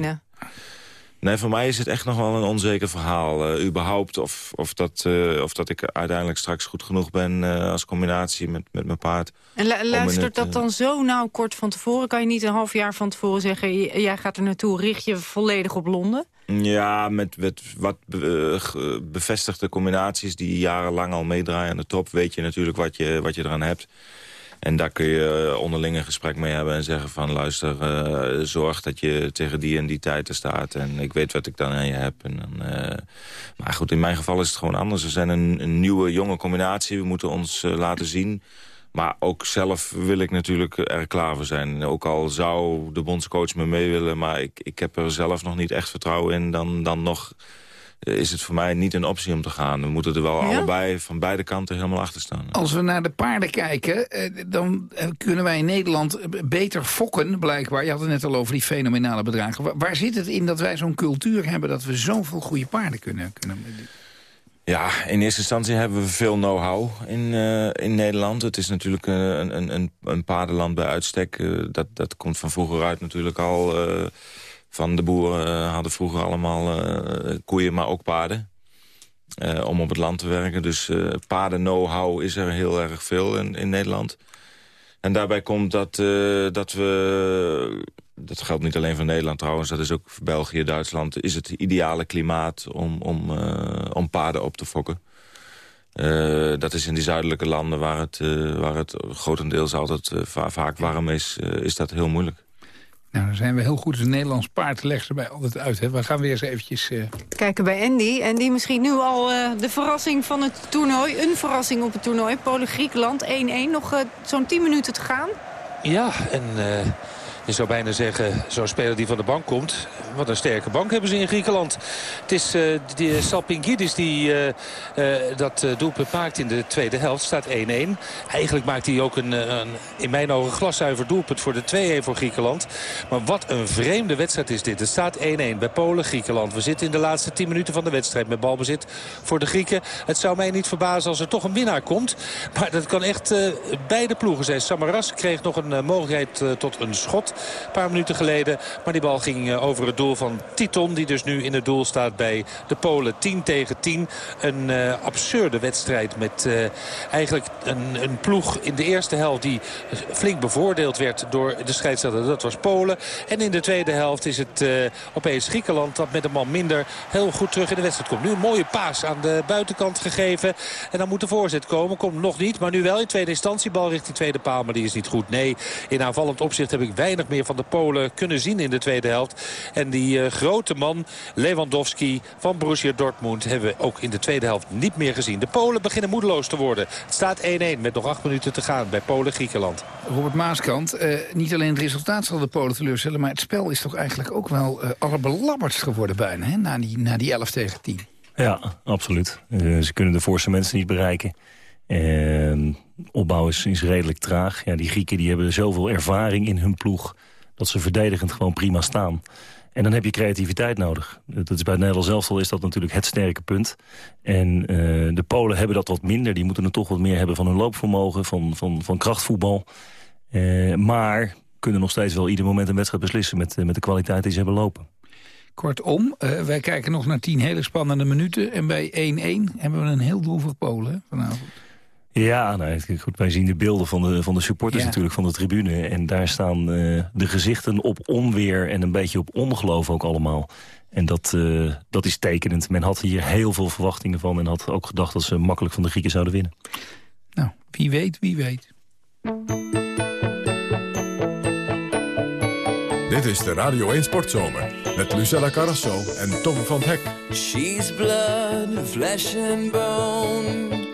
S15: Nee, voor mij is het echt nog wel een onzeker verhaal. eh, überhaupt of, of, dat, eh, of dat ik uiteindelijk straks goed genoeg ben... eh, als combinatie met, met mijn paard.
S3: En lu-
S15: om in
S3: luistert
S15: het,
S3: dat dan zo nauw kort van tevoren? Kan je niet een half jaar van tevoren zeggen... jij gaat er naartoe, richt je volledig op Londen?
S15: Ja, met, met wat be- bevestigde combinaties die jarenlang al meedraaien aan de top... weet je natuurlijk wat je, wat je eraan hebt. En daar kun je eh, onderling een gesprek mee hebben en zeggen van... luister, eh, zorg dat je tegen die en die tijden staat. En ik weet wat ik dan aan je heb. En dan, eh, maar goed, in mijn geval is het gewoon anders. We zijn een, een nieuwe, jonge combinatie. We moeten ons laten zien... Maar ook zelf wil ik natuurlijk er klaar voor zijn. Ook al zou de bondscoach me mee willen... maar ik, ik heb er zelf nog niet echt vertrouwen in. Dan, dan nog is het voor mij niet een optie om te gaan. We moeten er wel
S2: Ja?
S15: allebei van beide kanten helemaal achter staan.
S2: Als we naar de paarden kijken, eh, dan eh, kunnen wij in Nederland eh, beter fokken, blijkbaar. Je had het net al over die fenomenale bedragen. Waar, zit het in dat wij zo'n cultuur hebben... dat we zoveel goede paarden kunnen... kunnen
S15: Ja, in eerste instantie hebben we veel know-how in, eh, in Nederland. Het is natuurlijk eh, een, een, een, een paardenland bij uitstek. Eh, dat, dat komt van vroeger uit natuurlijk al... eh, van de boeren eh, hadden vroeger allemaal eh, koeien, maar ook paarden. eh, om op het land te werken. Dus eh paarden-know-how is er heel erg veel in, in Nederland. En daarbij komt dat, dat we... Dat geldt niet alleen voor Nederland trouwens. Dat is ook voor België, Duitsland. Is het ideale klimaat om, om, om paarden op te fokken. Dat is in die zuidelijke landen waar het, waar het grotendeels altijd va- vaak warm is, is dat heel moeilijk.
S2: Nou, dan zijn we heel goed. Het Nederlands paard legt erbij altijd uit. Hè. We gaan weer eens eventjes... eh,
S3: Kijken bij Andy. Andy, misschien nu al eh, de verrassing van het toernooi. Een verrassing op het toernooi. Polen-Griekenland 1-1. Nog eh, zo'n 10 minuten te gaan.
S12: Ja, en eh, je zou bijna zeggen, zo'n speler die van de bank komt... wat een sterke bank hebben ze in Griekenland. Het is die Salpingidis die eh, eh, dat doelpunt maakt in de tweede helft. Staat 1-1. Eigenlijk maakt hij ook een, een in mijn ogen glaszuiver doelpunt voor de 2-1 voor Griekenland. Maar wat een vreemde wedstrijd is dit. Het staat 1-1 bij Polen-Griekenland. We zitten in de laatste 10 minuten van de wedstrijd met balbezit voor de Grieken. Het zou mij niet verbazen als er toch een winnaar komt. Maar dat kan echt beide ploegen zijn. Samaras kreeg nog een mogelijkheid tot een schot een paar minuten geleden. Maar die bal ging eh, over het doel van Titon. Die dus nu in het doel staat bij de Polen. 10 tegen 10. Een eh, absurde wedstrijd met eh, eigenlijk een, een ploeg in de eerste helft... die flink bevoordeeld werd door de scheidsrechter. Dat was Polen. En in de tweede helft is het opeens Griekenland... dat met een man minder heel goed terug in de wedstrijd komt. Nu een mooie paas aan de buitenkant gegeven. En dan moet de voorzet komen. Komt nog niet, maar nu wel in tweede instantie. Bal richting tweede paal, maar die is niet goed. Nee, in aanvallend opzicht heb ik weinig meer van de Polen kunnen zien in de tweede helft. En die eh, grote man, Lewandowski van Borussia Dortmund... hebben we ook in de tweede helft niet meer gezien. De Polen beginnen moedeloos te worden. Het staat 1-1 met nog acht minuten te gaan bij Polen-Griekenland.
S2: Robert Maaskant, eh, niet alleen het resultaat zal de Polen teleurstellen... maar het spel is toch eigenlijk ook wel eh allerbelabberdst geworden bijna... Hè? Na, die, na die 11 tegen 10.
S13: Ja, absoluut. Eh, ze kunnen de voorste mensen niet bereiken. En opbouw is, redelijk traag. Ja, die Grieken die hebben zoveel ervaring in hun ploeg... dat ze verdedigend gewoon prima staan. En dan heb je creativiteit nodig. Dat is bij het Nederlands elftal is dat natuurlijk het sterke punt. En eh, de Polen hebben dat wat minder. Die moeten er toch wat meer hebben van hun loopvermogen, van, van, van krachtvoetbal. Eh, maar kunnen nog steeds wel ieder moment een wedstrijd beslissen... met, met de kwaliteit die ze hebben lopen.
S2: Kortom, eh, wij kijken nog naar 10 hele spannende minuten... en bij 1-1 hebben we een heel droevig Polen vanavond.
S13: Ja, nou, goed, wij zien de beelden van de, van de supporters
S2: Ja.
S13: natuurlijk van de tribune. En daar staan eh, de gezichten op onweer en een beetje op ongeloof ook allemaal. En dat, eh, dat is tekenend. Men had hier heel veel verwachtingen van. En had ook gedacht dat ze makkelijk van de Grieken zouden winnen.
S2: Nou, wie weet, wie weet.
S1: Dit is de Radio 1 Sportzomer met Lucella Carrasso en Tom van Hek.
S16: She's blood, flesh and bone.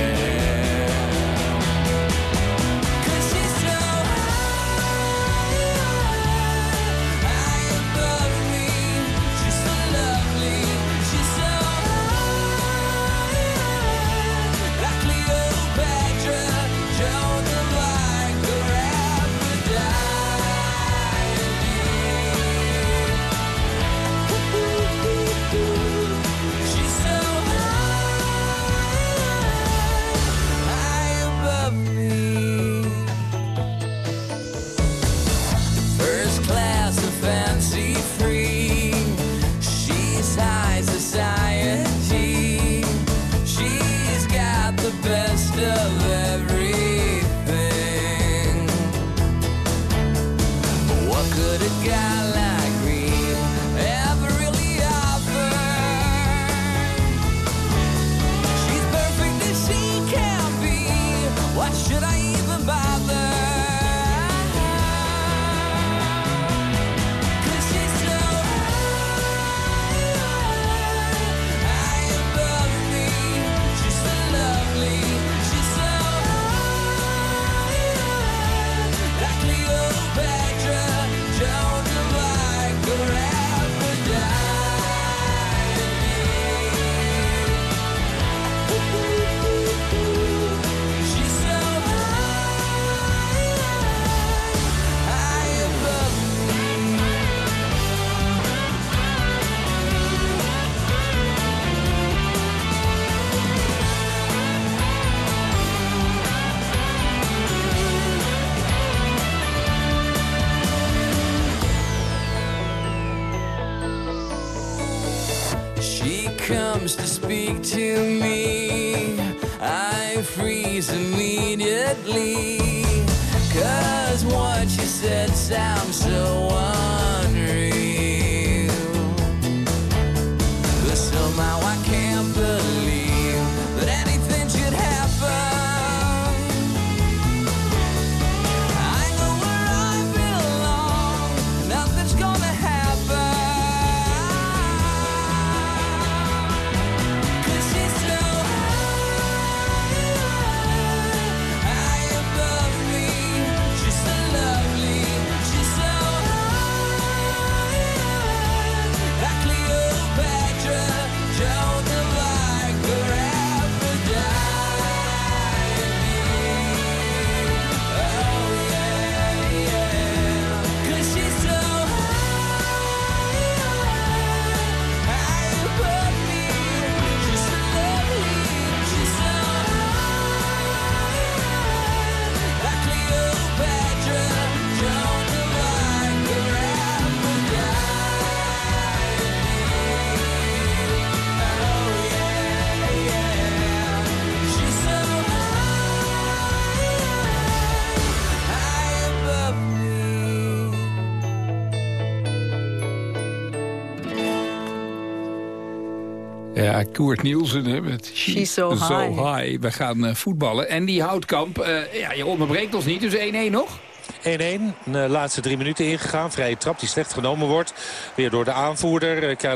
S2: Ja, Koert Nielsen hè, met
S3: She's so high.
S2: high. We gaan eh, voetballen. En die houtkamp, eh ja, je onderbreekt ons niet, dus 1-1 nog?
S12: 1-1, de laatste drie minuten ingegaan. Vrije trap die slecht genomen wordt. Weer door de aanvoerder, eh.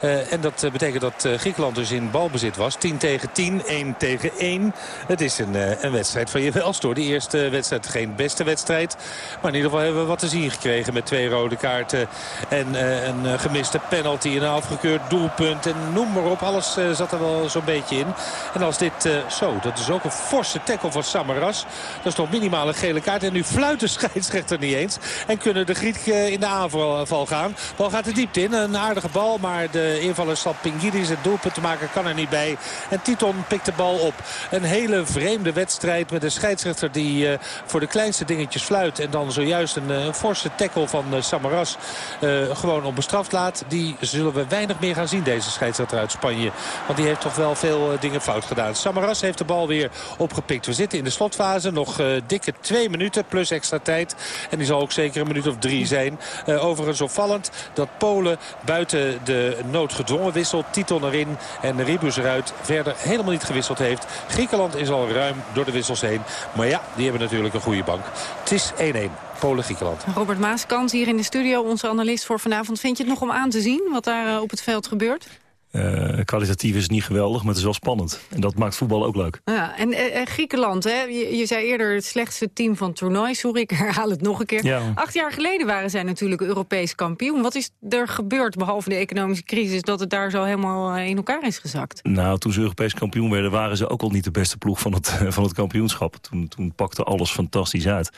S12: Eh, en dat eh, betekent dat eh, Griekenland dus in balbezit was. 10 tegen 10, 1 tegen 1. Het is een, eh, een wedstrijd van je welst door. De eerste wedstrijd geen beste wedstrijd. Maar in ieder geval hebben we wat te zien gekregen met twee rode kaarten. En eh, een eh, gemiste penalty, een afgekeurd doelpunt. En noem maar op, alles eh, zat er wel zo'n beetje in. En als dit eh, zo, dat is ook een forse tackle van Samaras. Dat is toch minimaal een gele kaart. En nu fluit de scheidsrechter niet eens. En kunnen de Grieken in de aanval val gaan. Bal gaat de diepte in. Een aardige bal. Maar de invaller Salpingidis, het doelpunt te maken, kan er niet bij. En Titon pikt de bal op. Een hele vreemde wedstrijd met een scheidsrechter die eh, voor de kleinste dingetjes fluit. En dan zojuist een, eh, een forse tackle van eh, Samaras eh, gewoon onbestraft laat. Die zullen we weinig meer gaan zien, deze scheidsrechter uit Spanje. Want die heeft toch wel veel eh, dingen fout gedaan. Samaras heeft de bal weer opgepikt. We zitten in de slotfase. Nog eh, dikke twee minuten plus extra tijd. En die zal ook zeker een minuut of drie zijn. Eh, overigens opvallend dat Polen buiten de nood gedwongen wisselt. Titon erin en Ribus eruit. Verder helemaal niet gewisseld heeft. Griekenland is al ruim door de wissels heen. Maar ja, die hebben natuurlijk een goede bank. Het is 1-1. Polen-Griekenland.
S3: Robert Maaskant hier in de studio, onze analist voor vanavond. Vind je het nog om aan te zien wat daar eh, op het veld gebeurt?
S13: Eh, kwalitatief is het niet geweldig, maar het is wel spannend. En dat maakt voetbal ook leuk.
S3: Ja, en eh, eh, Griekenland, hè? Je, je zei eerder het slechtste team van het toernooi. Sorry, ik herhaal het nog een keer.
S13: Ja.
S3: Acht jaar geleden waren zij natuurlijk Europees kampioen. Wat is er gebeurd, behalve de economische crisis... dat het daar zo helemaal in elkaar is gezakt?
S13: Nou, toen ze Europees kampioen werden, waren ze ook al niet de beste ploeg van het, van het kampioenschap. Toen, toen pakte alles fantastisch uit.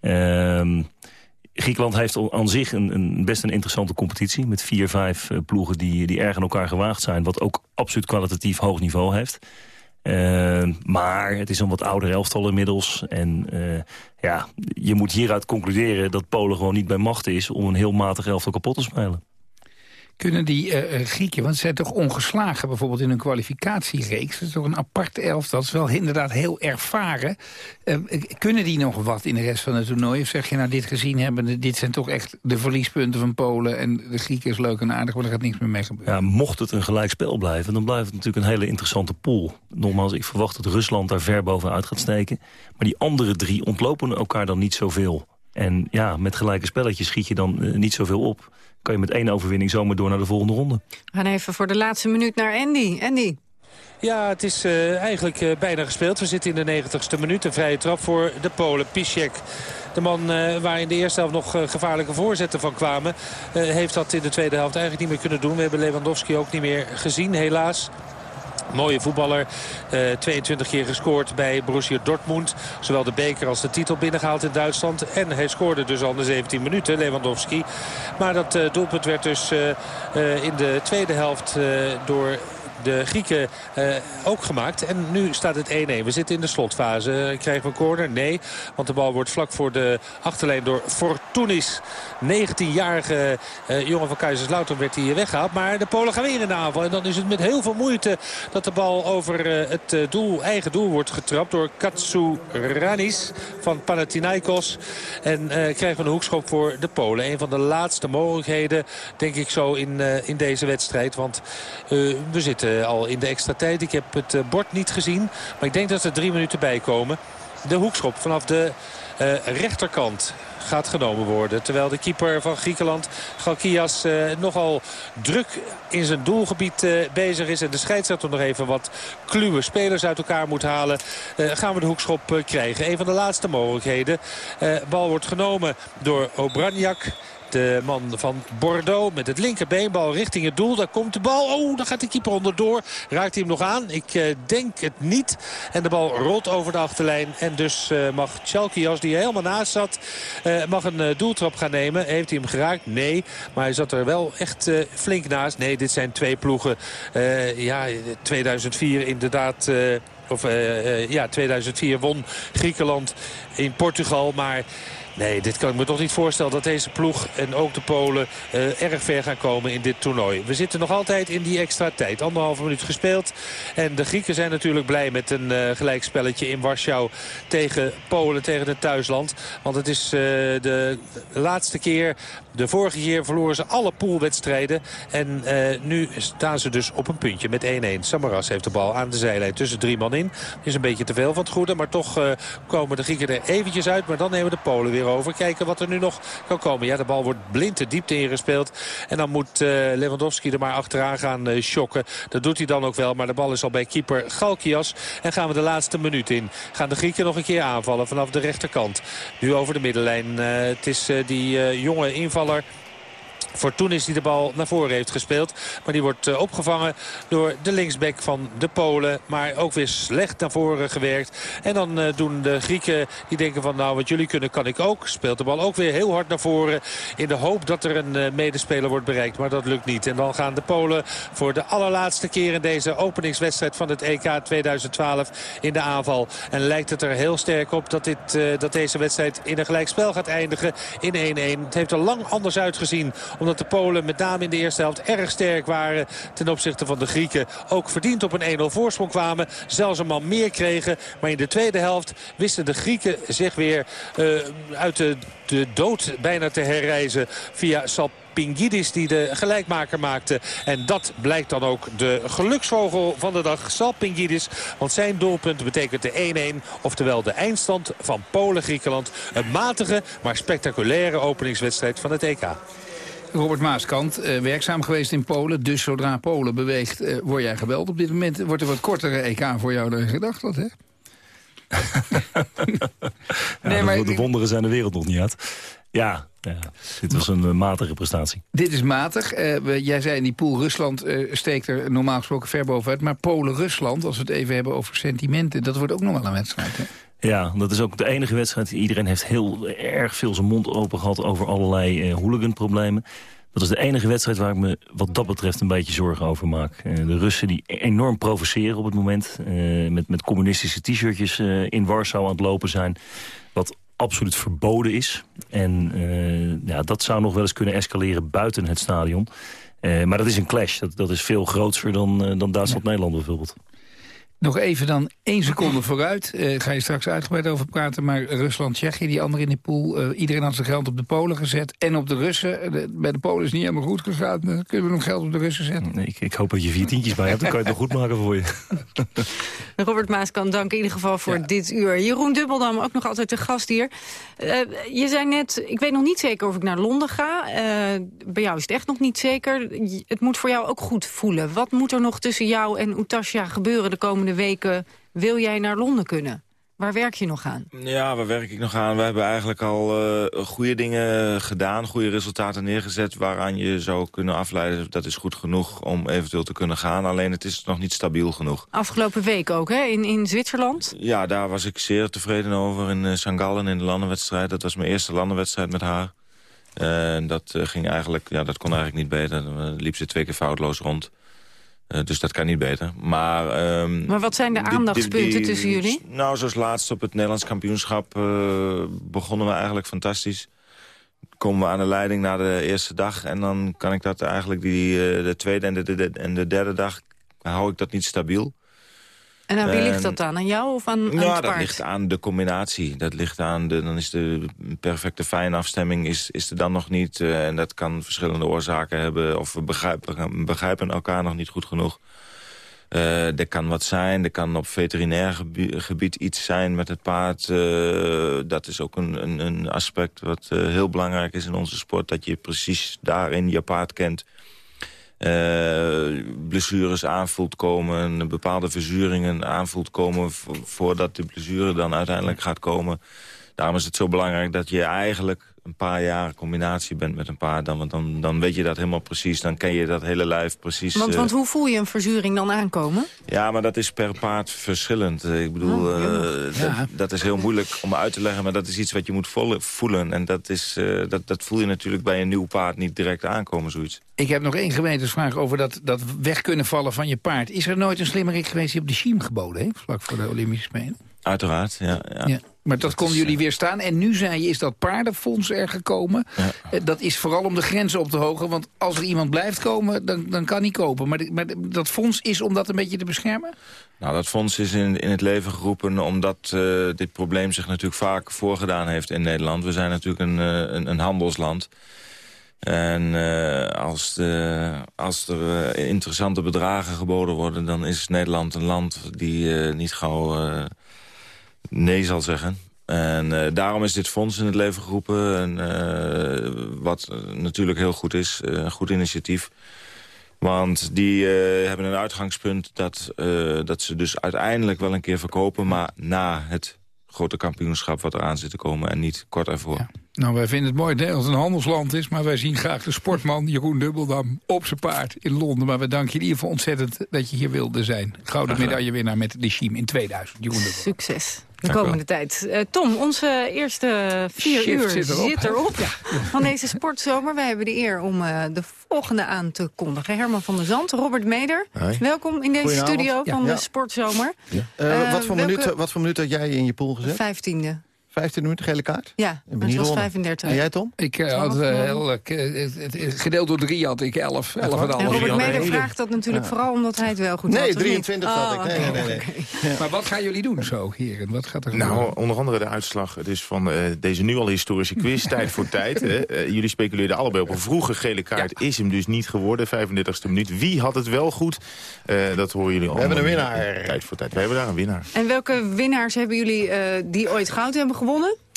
S13: Ehm, Griekenland heeft aan zich een, een best een interessante competitie... met vier, vijf eh, ploegen die, die erg aan elkaar gewaagd zijn... wat ook absoluut kwalitatief hoog niveau heeft. Ehm, maar het is een wat ouder elftal inmiddels. En eh, ja, je moet hieruit concluderen dat Polen gewoon niet bij macht is... om een heel matig elftal kapot te spelen.
S2: Kunnen die eh, Grieken, want ze zijn toch ongeslagen bijvoorbeeld in hun kwalificatiereeks. Dat is toch een apart elftal, dat is wel inderdaad heel ervaren. Eh, eh, kunnen die nog wat in de rest van het toernooi? Of zeg je nou dit gezien hebben, dit zijn toch echt de verliespunten van Polen... en de Grieken is leuk en aardig, maar er gaat niks meer mee gebeuren.
S13: Ja, mocht het een gelijkspel blijven, dan blijft het natuurlijk een hele interessante pool. Nogmaals, ik verwacht dat Rusland daar ver bovenuit gaat steken. Maar die andere drie ontlopen elkaar dan niet zoveel. En ja, met gelijke spelletjes schiet je dan niet zoveel op. Kan je met één overwinning zomaar door naar de volgende ronde.
S3: We gaan even voor de laatste minuut naar Andy. Andy.
S12: Ja, het is eh, eigenlijk eh, bijna gespeeld. We zitten in de 90ste minuut. Een vrije trap voor de Polen. Piszek. De man eh, waar in de eerste helft nog gevaarlijke voorzetten van kwamen... eh, heeft dat in de tweede helft eigenlijk niet meer kunnen doen. We hebben Lewandowski ook niet meer gezien, helaas. Mooie voetballer. Eh, 22 keer gescoord bij Borussia Dortmund. Zowel de beker als de titel binnengehaald in Duitsland. En hij scoorde dus al de 17 minuten, Lewandowski. Maar dat eh, doelpunt werd dus eh, eh, in de tweede helft eh, door de Grieken eh, ook gemaakt. En nu staat het 1-1. We zitten in de slotfase. Krijgen we een corner? Nee. Want de bal wordt vlak voor de achterlijn door Fortunis. 19-jarige eh, jongen van Kaiserslautern werd hier weggehaald. Maar de Polen gaan weer in de aanval. En dan is het met heel veel moeite dat de bal over eh, het eh, doel, eigen doel wordt getrapt door Katsuranis van Panathinaikos. En krijgen we een hoekschop voor de Polen. Een van de laatste mogelijkheden, denk ik zo, in, in deze wedstrijd. Want we zitten al in de extra tijd. Ik heb het eh, bord niet gezien. Maar ik denk dat er drie minuten bij komen. De hoekschop vanaf de eh, rechterkant gaat genomen worden. Terwijl de keeper van Griekenland, Galkias, eh, nogal druk in zijn doelgebied eh, bezig is. En de scheidsrechter nog even wat kluwe spelers uit elkaar moet halen. eh, gaan we de hoekschop eh, krijgen. Een van de laatste mogelijkheden. Eh, bal wordt genomen door Obranjak. De man van Bordeaux met het linkerbeenbal richting het doel. Daar komt de bal. Oh, daar gaat de keeper onderdoor. Raakt hij hem nog aan? Ik eh, denk het niet. En de bal rolt over de achterlijn. En dus eh, mag Chalkias, die helemaal naast zat, eh, mag een doeltrap gaan nemen. Heeft hij hem geraakt? Nee. Maar hij zat er wel echt flink naast. Nee, dit zijn twee ploegen. Ja, 2004 inderdaad... of ja, 2004 won Griekenland in Portugal. Maar nee, dit kan ik me toch niet voorstellen dat deze ploeg en ook de Polen eh, erg ver gaan komen in dit toernooi. We zitten nog altijd in die extra tijd. Anderhalve minuut gespeeld. En de Grieken zijn natuurlijk blij met een eh, gelijkspelletje in Warschau tegen Polen, tegen het thuisland. Want het is eh, de laatste keer de vorige keer verloren ze alle poolwedstrijden. En eh, nu staan ze dus op een puntje met 1-1. Samaras heeft de bal aan de zijlijn tussen drie man in. Is een beetje te veel van het goede. Maar toch eh, komen de Grieken er eventjes uit. Maar dan nemen de Polen weer over. Kijken wat er nu nog kan komen. Ja, de bal wordt blind de diepte ingespeeld. En dan moet eh, Lewandowski er maar achteraan gaan uh, shocken. Dat doet hij dan ook wel. Maar de bal is al bij keeper Galkias. En gaan we de laatste minuut in. Gaan de Grieken nog een keer aanvallen vanaf de rechterkant. Nu over de middenlijn. Het is die jonge invaller voetballer Fortunis die de bal naar voren heeft gespeeld. Maar die wordt uh, opgevangen door de linksback van de Polen. Maar ook weer slecht naar voren gewerkt. En dan uh, doen de Grieken die denken van nou wat jullie kunnen kan ik ook. Speelt de bal ook weer heel hard naar voren. In de hoop dat er een uh, medespeler wordt bereikt. Maar dat lukt niet. En dan gaan de Polen voor de allerlaatste keer in deze openingswedstrijd van het EK 2012 in de aanval. En lijkt het er heel sterk op dat, dit, dat deze wedstrijd in een gelijkspel gaat eindigen in 1-1. Het heeft er lang anders uitgezien omdat de Polen met name in de eerste helft erg sterk waren ten opzichte van de Grieken. Ook verdiend op een 1-0 voorsprong kwamen. Zelfs een man meer kregen. Maar in de tweede helft wisten de Grieken zich weer uh, uit de, de dood bijna te herreizen via Sal Pingidis die de gelijkmaker maakte. En dat blijkt dan ook de geluksvogel van de dag, Sal Pingidis. Want zijn doelpunt betekent de 1-1, oftewel de eindstand van Polen-Griekenland. Een matige, maar spectaculaire openingswedstrijd van het EK.
S2: Robert Maaskant, uh, werkzaam geweest in Polen. Dus zodra Polen beweegt, uh, word jij gebeld. Op dit moment wordt er wat kortere EK voor jou dan gedacht had, hè?
S13: ja, nee, maar... De wonderen zijn de wereld nog niet uit. Ja, ja, dit was een uh, matige prestatie.
S2: Dit is matig. Uh, jij zei in die pool Rusland uh, steekt er normaal gesproken ver bovenuit. Maar Polen-Rusland, als we het even hebben over sentimenten... dat wordt ook nog wel een wedstrijd, hè?
S13: Ja, dat is ook de enige wedstrijd. Iedereen heeft heel erg veel zijn mond open gehad over allerlei hooliganproblemen. Dat is de enige wedstrijd waar ik me wat dat betreft een beetje zorgen over maak. Uh, de Russen die enorm provoceren op het moment. Uh, met, met communistische t-shirtjes uh, in Warschau aan het lopen zijn. Wat absoluut verboden is. En ja, dat zou nog wel eens kunnen escaleren buiten het stadion. maar dat is een clash. Dat, dat is veel groter dan, dan Duitsland-Nederland bijvoorbeeld.
S2: Nog even dan één seconde vooruit. Uh, ga je straks uitgebreid over praten. Maar Rusland, Tsjechië, die andere in de pool. Uh, iedereen had zijn geld op de Polen gezet. En op de Russen. De, bij de Polen is niet helemaal goed gegaan. Dan kunnen we nog geld op de Russen zetten.
S13: Nee, ik, ik, hoop dat je vier tientjes bij hebt. Dan kan je het nog goed maken voor je.
S3: Robert Maas kan dank in ieder geval voor ja. dit uur. Jeroen Dubbeldam, ook nog altijd de gast hier. Uh, je zei net, ik weet nog niet zeker of ik naar Londen ga. bij jou is het echt nog niet zeker. Het moet voor jou ook goed voelen. Wat moet er nog tussen jou en Utasja gebeuren de komende weken wil jij naar Londen kunnen? Waar werk je nog aan?
S15: Ja, waar werk ik nog aan? We hebben eigenlijk al uh, goede dingen gedaan, goede resultaten neergezet... waaraan je zou kunnen afleiden dat is goed genoeg om eventueel te kunnen gaan. Alleen het is nog niet stabiel genoeg.
S3: Afgelopen week ook, hè? In, in Zwitserland?
S15: Ja, daar was ik zeer tevreden over in uh, St. Gallen in de landenwedstrijd. Dat was mijn eerste landenwedstrijd met haar. En uh, dat, ging eigenlijk, ja, dat kon eigenlijk niet beter. Dan liep ze twee keer foutloos rond. Eh, dus dat kan niet beter. Maar, ehm,
S3: Maar wat zijn de aandachtspunten
S15: die- die-
S3: tussen jullie?
S15: Nou, zoals laatst op het Nederlands kampioenschap eh, begonnen we eigenlijk fantastisch. Komen we aan de leiding na de eerste dag. En dan kan ik dat eigenlijk die, eh, de tweede en de, de- en de derde dag hou ik dat niet stabiel.
S3: En aan wie ligt
S15: En-
S3: dat aan? Aan jou of aan, aan
S15: Ja,
S3: het
S15: dat
S3: paard?
S15: ligt aan de combinatie. Dat ligt aan de, dan is de perfecte fijnafstemming is, is er dan nog niet. eh, en dat kan verschillende oorzaken hebben. Of we begrijpen, begrijpen elkaar nog niet goed genoeg. Eh, er kan wat zijn, er kan op veterinair gebied, gebied iets zijn met het paard. Eh, dat is ook een, een, een aspect wat heel belangrijk is in onze sport. Dat je precies daarin je paard kent. Eh, blessures aanvoelt komen, bepaalde verzuringen aanvoelt komen... vo- voordat de blessure dan uiteindelijk gaat komen. Daarom is het zo belangrijk dat je eigenlijk een paar jaar combinatie bent met een paard. Dan, want dan, dan weet je dat helemaal precies, dan ken je dat hele lijf precies.
S3: Want,
S15: eh,
S3: want hoe voel je een verzuring dan aankomen?
S15: ja, maar dat is per paard verschillend. Eh, Ik bedoel,
S3: Oh,
S15: eh,
S3: ja.
S15: dat, dat is heel moeilijk om uit te leggen... maar dat is iets wat je moet voelen. En dat, is, eh, dat, dat voel je natuurlijk bij een nieuw paard niet direct aankomen, zoiets.
S2: Ik heb nog één gewetensvraag over dat, dat weg kunnen vallen van je paard. Is er nooit een slimmerik geweest die op de Schiem geboden heeft... vlak voor de Olympische Spelen?
S15: Uiteraard, ja. ja.
S2: Ja. Maar dat, konden jullie weer staan. En nu zei je, is dat paardenfonds er gekomen. Eh, Dat is vooral om de grenzen op te hogen. Want als er iemand blijft komen, dan, dan kan hij kopen. Maar, dat fonds is om dat een beetje te beschermen?
S15: Nou, dat fonds is in, in het leven geroepen omdat eh, dit probleem zich natuurlijk vaak voorgedaan heeft in Nederland. We zijn natuurlijk een, eh, een, een handelsland. En eh, als, de, als er eh, interessante bedragen geboden worden... dan is Nederland een land die eh, niet gauw eh, nee zal zeggen. En eh, daarom is dit fonds in het leven geroepen. En, eh, wat natuurlijk heel goed is, eh, een goed initiatief. Want die hebben een uitgangspunt dat, dat ze dus uiteindelijk wel een keer verkopen... maar na het grote kampioenschap wat eraan zit te komen en niet kort ervoor.
S2: Nou, wij vinden het mooi dat Nederland een handelsland is... maar wij zien graag de sportman Jeroen Dubbeldam op zijn paard in Londen. Maar we danken je in ieder geval ontzettend dat je hier wilde zijn. Gouden medaillewinnaar met de Schiem in 2000, Jeroen Dubbeldam.
S3: Succes. De komende tijd. Eh, Tom, onze eerste vier
S2: Shift
S3: uur
S2: zit erop,
S3: zit van deze sportzomer. Wij hebben de eer om eh, de volgende aan te kondigen. Herman van der Zand, Robert Meder. Welkom in deze studio
S19: Ja.
S3: van
S19: Ja.
S3: de sportzomer.
S19: Eh, wat, voor
S3: welke-
S19: minuut, wat voor minuut had jij in je pool gezet?
S3: Vijftiende.
S19: 15 minuten gele kaart?
S3: Ja, maar het was
S19: gewonnen.
S3: 35.
S19: En jij, Tom?
S2: Ik eh, had eh, heel, eh, gedeeld door drie had ik 11. 11 en
S3: En. Robert Meder vraagt dat natuurlijk
S2: Ja.
S3: vooral omdat hij het wel goed
S19: Nee,
S3: had. of niet?
S19: 23 had ik.
S3: Oh,
S19: Nee, nee, nee, nee.
S2: Maar wat gaan jullie doen zo, heren? Wat gaat er
S20: Nou,
S2: gebeuren?
S20: onder andere de uitslag dus van eh, deze nu al historische quiz, tijd voor tijd. Hè. Jullie speculeerden allebei op een vroege gele kaart. Is hem dus niet geworden, 35e minuut. Wie had het wel goed? Eh, dat horen jullie allemaal.
S19: hebben een winnaar.
S20: Tijd voor tijd. We hebben daar een winnaar.
S3: En welke winnaars hebben jullie eh, die ooit goud hebben gewonnen?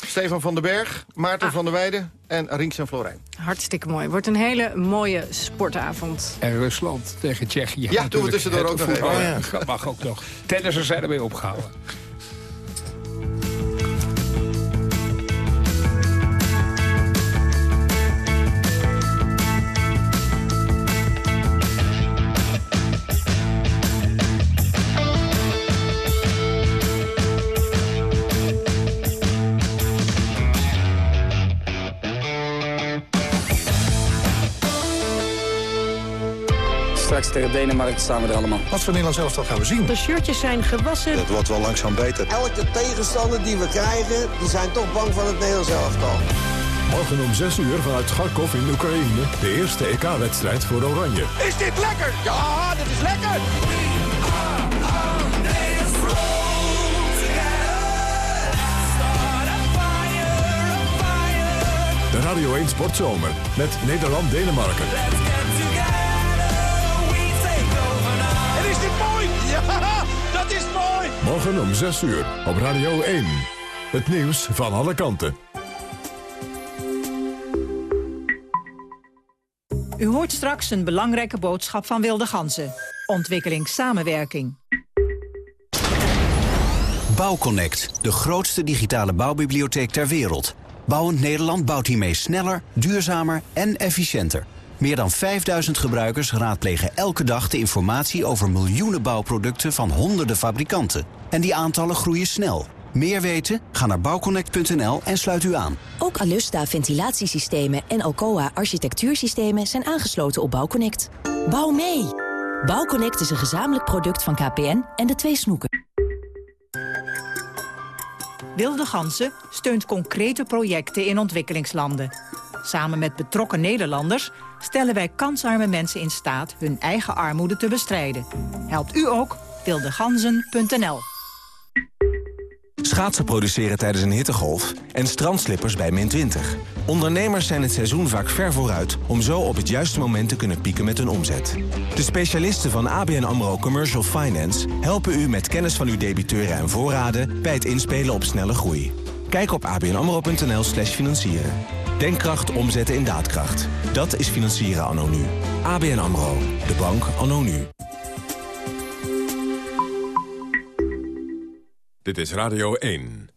S19: Stefan van den Berg, Maarten
S3: Ah.
S19: van der Weijden en Rinks Florijn.
S3: Hartstikke mooi. Wordt een hele mooie sportavond.
S2: En Rusland tegen Tsjechië.
S19: Ja, doen we tussendoor ook nog even.
S2: Oh, ja. Dat mag ook nog. Tennissers zijn ermee opgehouden.
S21: Tegen Denemarken staan we er allemaal.
S22: Wat voor Nederlands elftal gaan we zien?
S23: De shirtjes zijn gewassen.
S22: Dat wordt wel langzaam beter.
S24: Elke tegenstander die we krijgen, die zijn toch bang van het Nederlands elftal.
S1: Morgen om 6 uur vanuit Kharkov in Oekraïne. De eerste EK-wedstrijd voor Oranje.
S16: Is dit lekker? Ja, dit is lekker!
S1: De Radio 1 Sportzomer met Nederland-Denemarken.
S16: Dit mooi? Ja, dat is mooi!
S1: Morgen om 6 uur op Radio 1. Het nieuws van alle kanten.
S8: U hoort straks een belangrijke boodschap van Wilde Ganzen. Ontwikkelingssamenwerking.
S25: Bouwconnect, de grootste digitale bouwbibliotheek ter wereld. Bouwend Nederland bouwt hiermee sneller, duurzamer en efficiënter. Meer dan 5000 gebruikers raadplegen elke dag de informatie over miljoenen bouwproducten van honderden fabrikanten. En die aantallen groeien snel. Meer weten? Ga naar bouwconnect.nl en sluit u aan.
S26: Ook Alusta ventilatiesystemen en Alcoa architectuursystemen zijn aangesloten op Bouwconnect. Bouw mee! Bouwconnect is een gezamenlijk product van KPN en de twee snoeken.
S8: Wilde Gansen steunt concrete projecten in ontwikkelingslanden. Samen met betrokken Nederlanders stellen wij kansarme mensen in staat hun eigen armoede te bestrijden. Helpt u ook? wildeganzen.nl
S27: Schaatsen produceren tijdens een hittegolf en strandslippers bij min 20. Ondernemers zijn het seizoen vaak ver vooruit... om zo op het juiste moment te kunnen pieken met hun omzet. De specialisten van ABN AMRO Commercial Finance... helpen u met kennis van uw debiteuren en voorraden... bij het inspelen op snelle groei. Kijk op abnamro.nl slash financieren. Denkkracht omzetten in daadkracht. Dat is financieren anno nu. ABN AMRO. De bank anno nu.
S24: Dit is Radio 1.